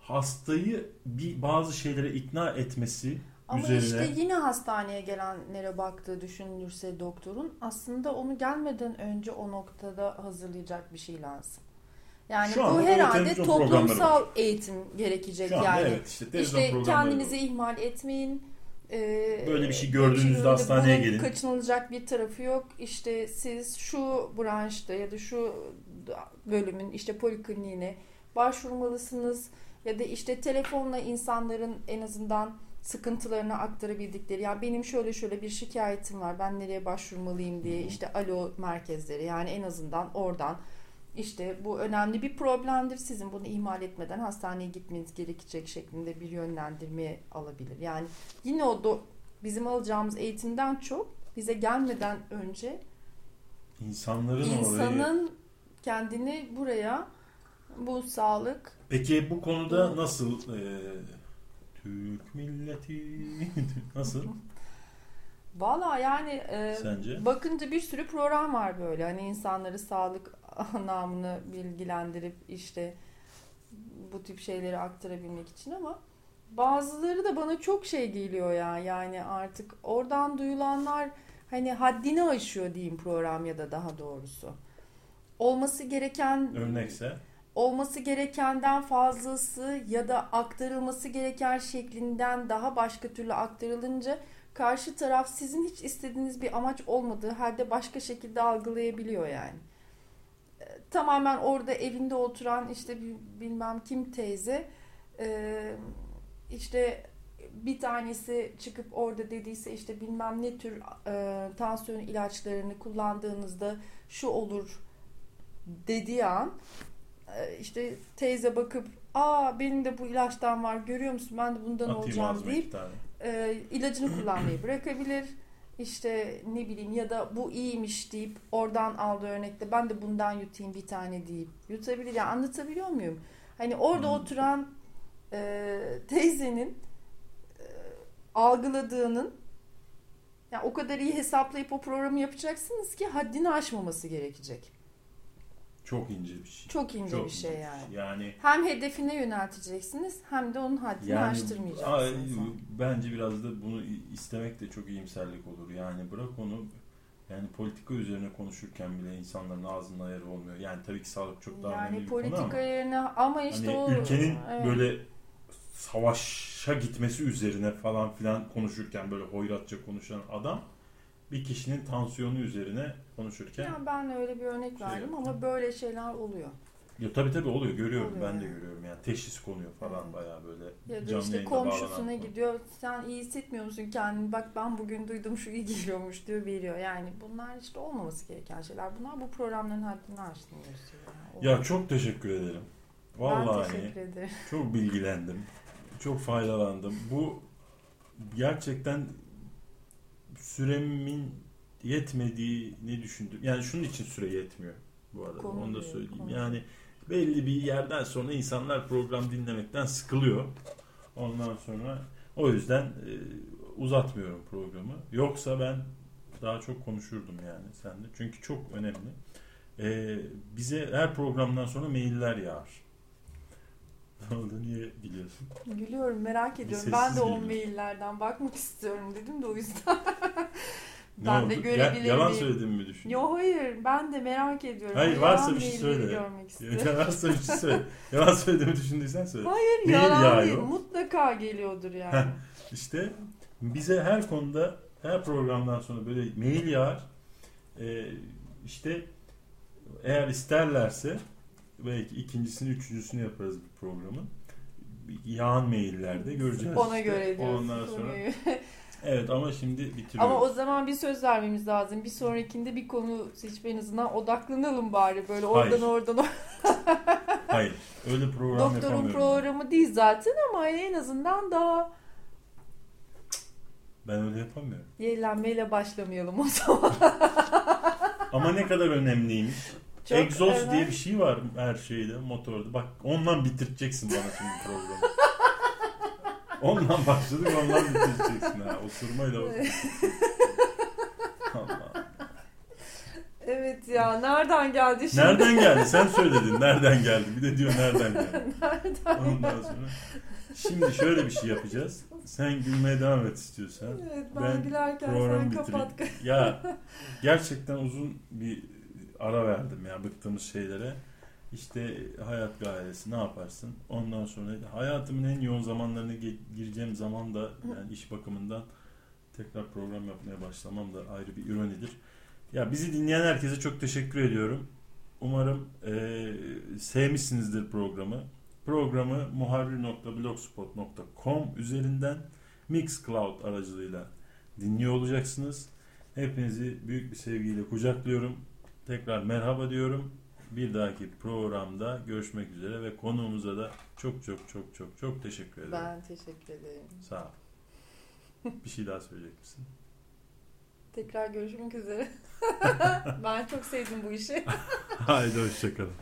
hastayı bir bazı şeylere ikna etmesi Ama üzerine işte yine hastaneye gelenlere baktığı düşünülürse doktorun aslında onu gelmeden önce o noktada hazırlayacak bir şey lazım. Yani Şu bu herhalde toplumsal eğitim gerekecek şu anda yani. evet işte işte kendinizi var. ihmal etmeyin. Ee, Böyle bir şey böyle gördüğünüzde hastaneye gelin. Kaçınılacak bir tarafı yok. İşte siz şu branşta ya da şu bölümün işte polikliniğine başvurmalısınız ya da işte telefonla insanların en azından sıkıntılarını aktarabildikleri yani benim şöyle şöyle bir şikayetim var ben nereye başvurmalıyım diye işte alo merkezleri yani en azından oradan işte bu önemli bir problemdir. Sizin bunu ihmal etmeden hastaneye gitmeniz gerekecek şeklinde bir yönlendirme alabilir. Yani yine o do- bizim alacağımız eğitimden çok bize gelmeden önce insanların orayı insanın kendini buraya bu sağlık Peki bu konuda nasıl e, Türk milleti nasıl? Valla yani e, sence? bakınca bir sürü program var böyle. Hani insanları sağlık anlamını bilgilendirip işte bu tip şeyleri aktarabilmek için ama bazıları da bana çok şey geliyor ya. Yani artık oradan duyulanlar hani haddini aşıyor diyeyim program ya da daha doğrusu. Olması gereken Örnekse olması gerekenden fazlası ya da aktarılması gereken şeklinden daha başka türlü aktarılınca karşı taraf sizin hiç istediğiniz bir amaç olmadığı halde başka şekilde algılayabiliyor yani. Ee, Tamamen orada evinde oturan işte bi- bilmem kim teyze e, işte bir tanesi çıkıp orada dediyse işte bilmem ne tür e, tansiyon ilaçlarını kullandığınızda şu olur dediği an işte teyze bakıp aa benim de bu ilaçtan var görüyor musun ben de bundan atayım olacağım deyip e, ilacını kullanmayı bırakabilir. İşte ne bileyim ya da bu iyiymiş deyip oradan aldığı örnekte ben de bundan yutayım bir tane deyip yutabilir. Yani anlatabiliyor muyum? Hani orada Hmm. oturan e, teyzenin e, algıladığının yani o kadar iyi hesaplayıp o programı yapacaksınız ki haddini aşmaması gerekecek. Çok ince bir şey. Çok ince Çok bir şey ince yani. Yani Hem hedefine yönelteceksiniz hem de onun haddini yani aştırmayacaksınız. ay, bence biraz da bunu istemek de çok iyimserlik olur. Yani bırak onu yani politika üzerine konuşurken bile insanların ağzının ayarı olmuyor. Yani tabii ki sağlık çok daha önemli yani bir konu ama politika yerine ama işte hani o ülkenin evet. böyle savaşa gitmesi üzerine falan filan konuşurken böyle hoyratça konuşan adam bir kişinin tansiyonu üzerine konuşurken Yani ben öyle bir örnek Şey verdim ama böyle şeyler oluyor. ya tabii tabii oluyor görüyorum Oluyor ben de yani. görüyorum yani teşhis konuyor falan Evet. bayağı böyle Ya canlı işte komşusuna bağlanan gidiyor. Sen iyi hissetmiyor musun kendini? Bak ben bugün duydum şu iyi geliyormuş diyor veriyor. Yani bunlar işte olmaması gereken şeyler. Bunlar bu programların haddini aştığını gösteriyor. Yani. Ya çok teşekkür ederim. Vallahi Ben teşekkür ederim. çok bilgilendim. Çok faydalandım. Bu gerçekten süremin yetmediğini düşündüm. Yani şunun için süre yetmiyor bu arada. Konu Onu da söyleyeyim. konu. Yani belli bir yerden sonra insanlar program dinlemekten sıkılıyor. Ondan sonra o yüzden e, uzatmıyorum programı. Yoksa ben daha çok konuşurdum yani seninle. Çünkü çok önemli. E, bize her programdan sonra mailler yağar. Ne oldu? Niye biliyorsun? Gülüyorum merak ediyorum. Ben de o maillerden bakmak istiyorum dedim de o yüzden. Ne ben de oldu? görebilir Ya- Yalan söyledim mi düşün? Yo hayır ben de merak ediyorum. Hayır, varsa yalan bir şey söyle. Görmek istiyorum. Ya varsa bir şey söyle. Yalan söylediğimi düşündüysen söyle. Hayır Mail yalan yağıyor. değil. Mutlaka geliyordur yani. İşte bize her konuda her programdan sonra böyle mail yağar. Ee, işte eğer isterlerse belki ikincisini, üçüncüsünü yaparız programın. Yağan maillerde göreceğiz. Ona işte. göre diyorsun. Ondan sonra. Evet ama şimdi bitiriyoruz. Ama o zaman bir söz vermemiz lazım. Bir sonrakinde bir konu seçme en azından odaklanalım bari. Böyle oradan Hayır. oradan. Hayır. Öyle program Doktorun yapamıyorum. programı değil zaten ama en azından daha Ben öyle yapamıyorum. yenilenmeyle başlamayalım o zaman. Ama ne kadar önemliymiş. Çok Egzoz evet. diye bir şey var her şeyde motorda. Bak ondan bitireceksin bana şimdi programı. ondan başladık ondan bitireceksin ha. Osurmayla bak. Evet ya nereden geldi şimdi? Nereden geldi? Sen söyledin. Nereden geldi? Bir de diyor nereden geldi. Nereden? Ondan sonra. Şimdi şöyle bir şey yapacağız. Sen gülmeye devam et istiyorsan. Evet ben, Ben gülerken sen bitireyim. kapat. Ya gerçekten uzun bir ara verdim ya bıktığımız şeylere. İşte hayat gayesi ne yaparsın? Ondan sonra hayatımın en yoğun zamanlarına gireceğim zaman da yani iş bakımından tekrar program yapmaya başlamam da ayrı bir ironidir. Ya bizi dinleyen herkese çok teşekkür ediyorum. Umarım eee, sevmişsinizdir programı. Programı muharrir.blogspot.com üzerinden Mixcloud aracılığıyla dinliyor olacaksınız. Hepinizi büyük bir sevgiyle kucaklıyorum. Tekrar merhaba diyorum. Bir dahaki programda görüşmek üzere ve konuğumuza da çok çok çok çok çok teşekkür ederim. Ben teşekkür ederim. Sağ ol. Bir şey daha söyleyecek misin? Tekrar görüşmek üzere. ben çok sevdim bu işi. Haydi hoşçakalın.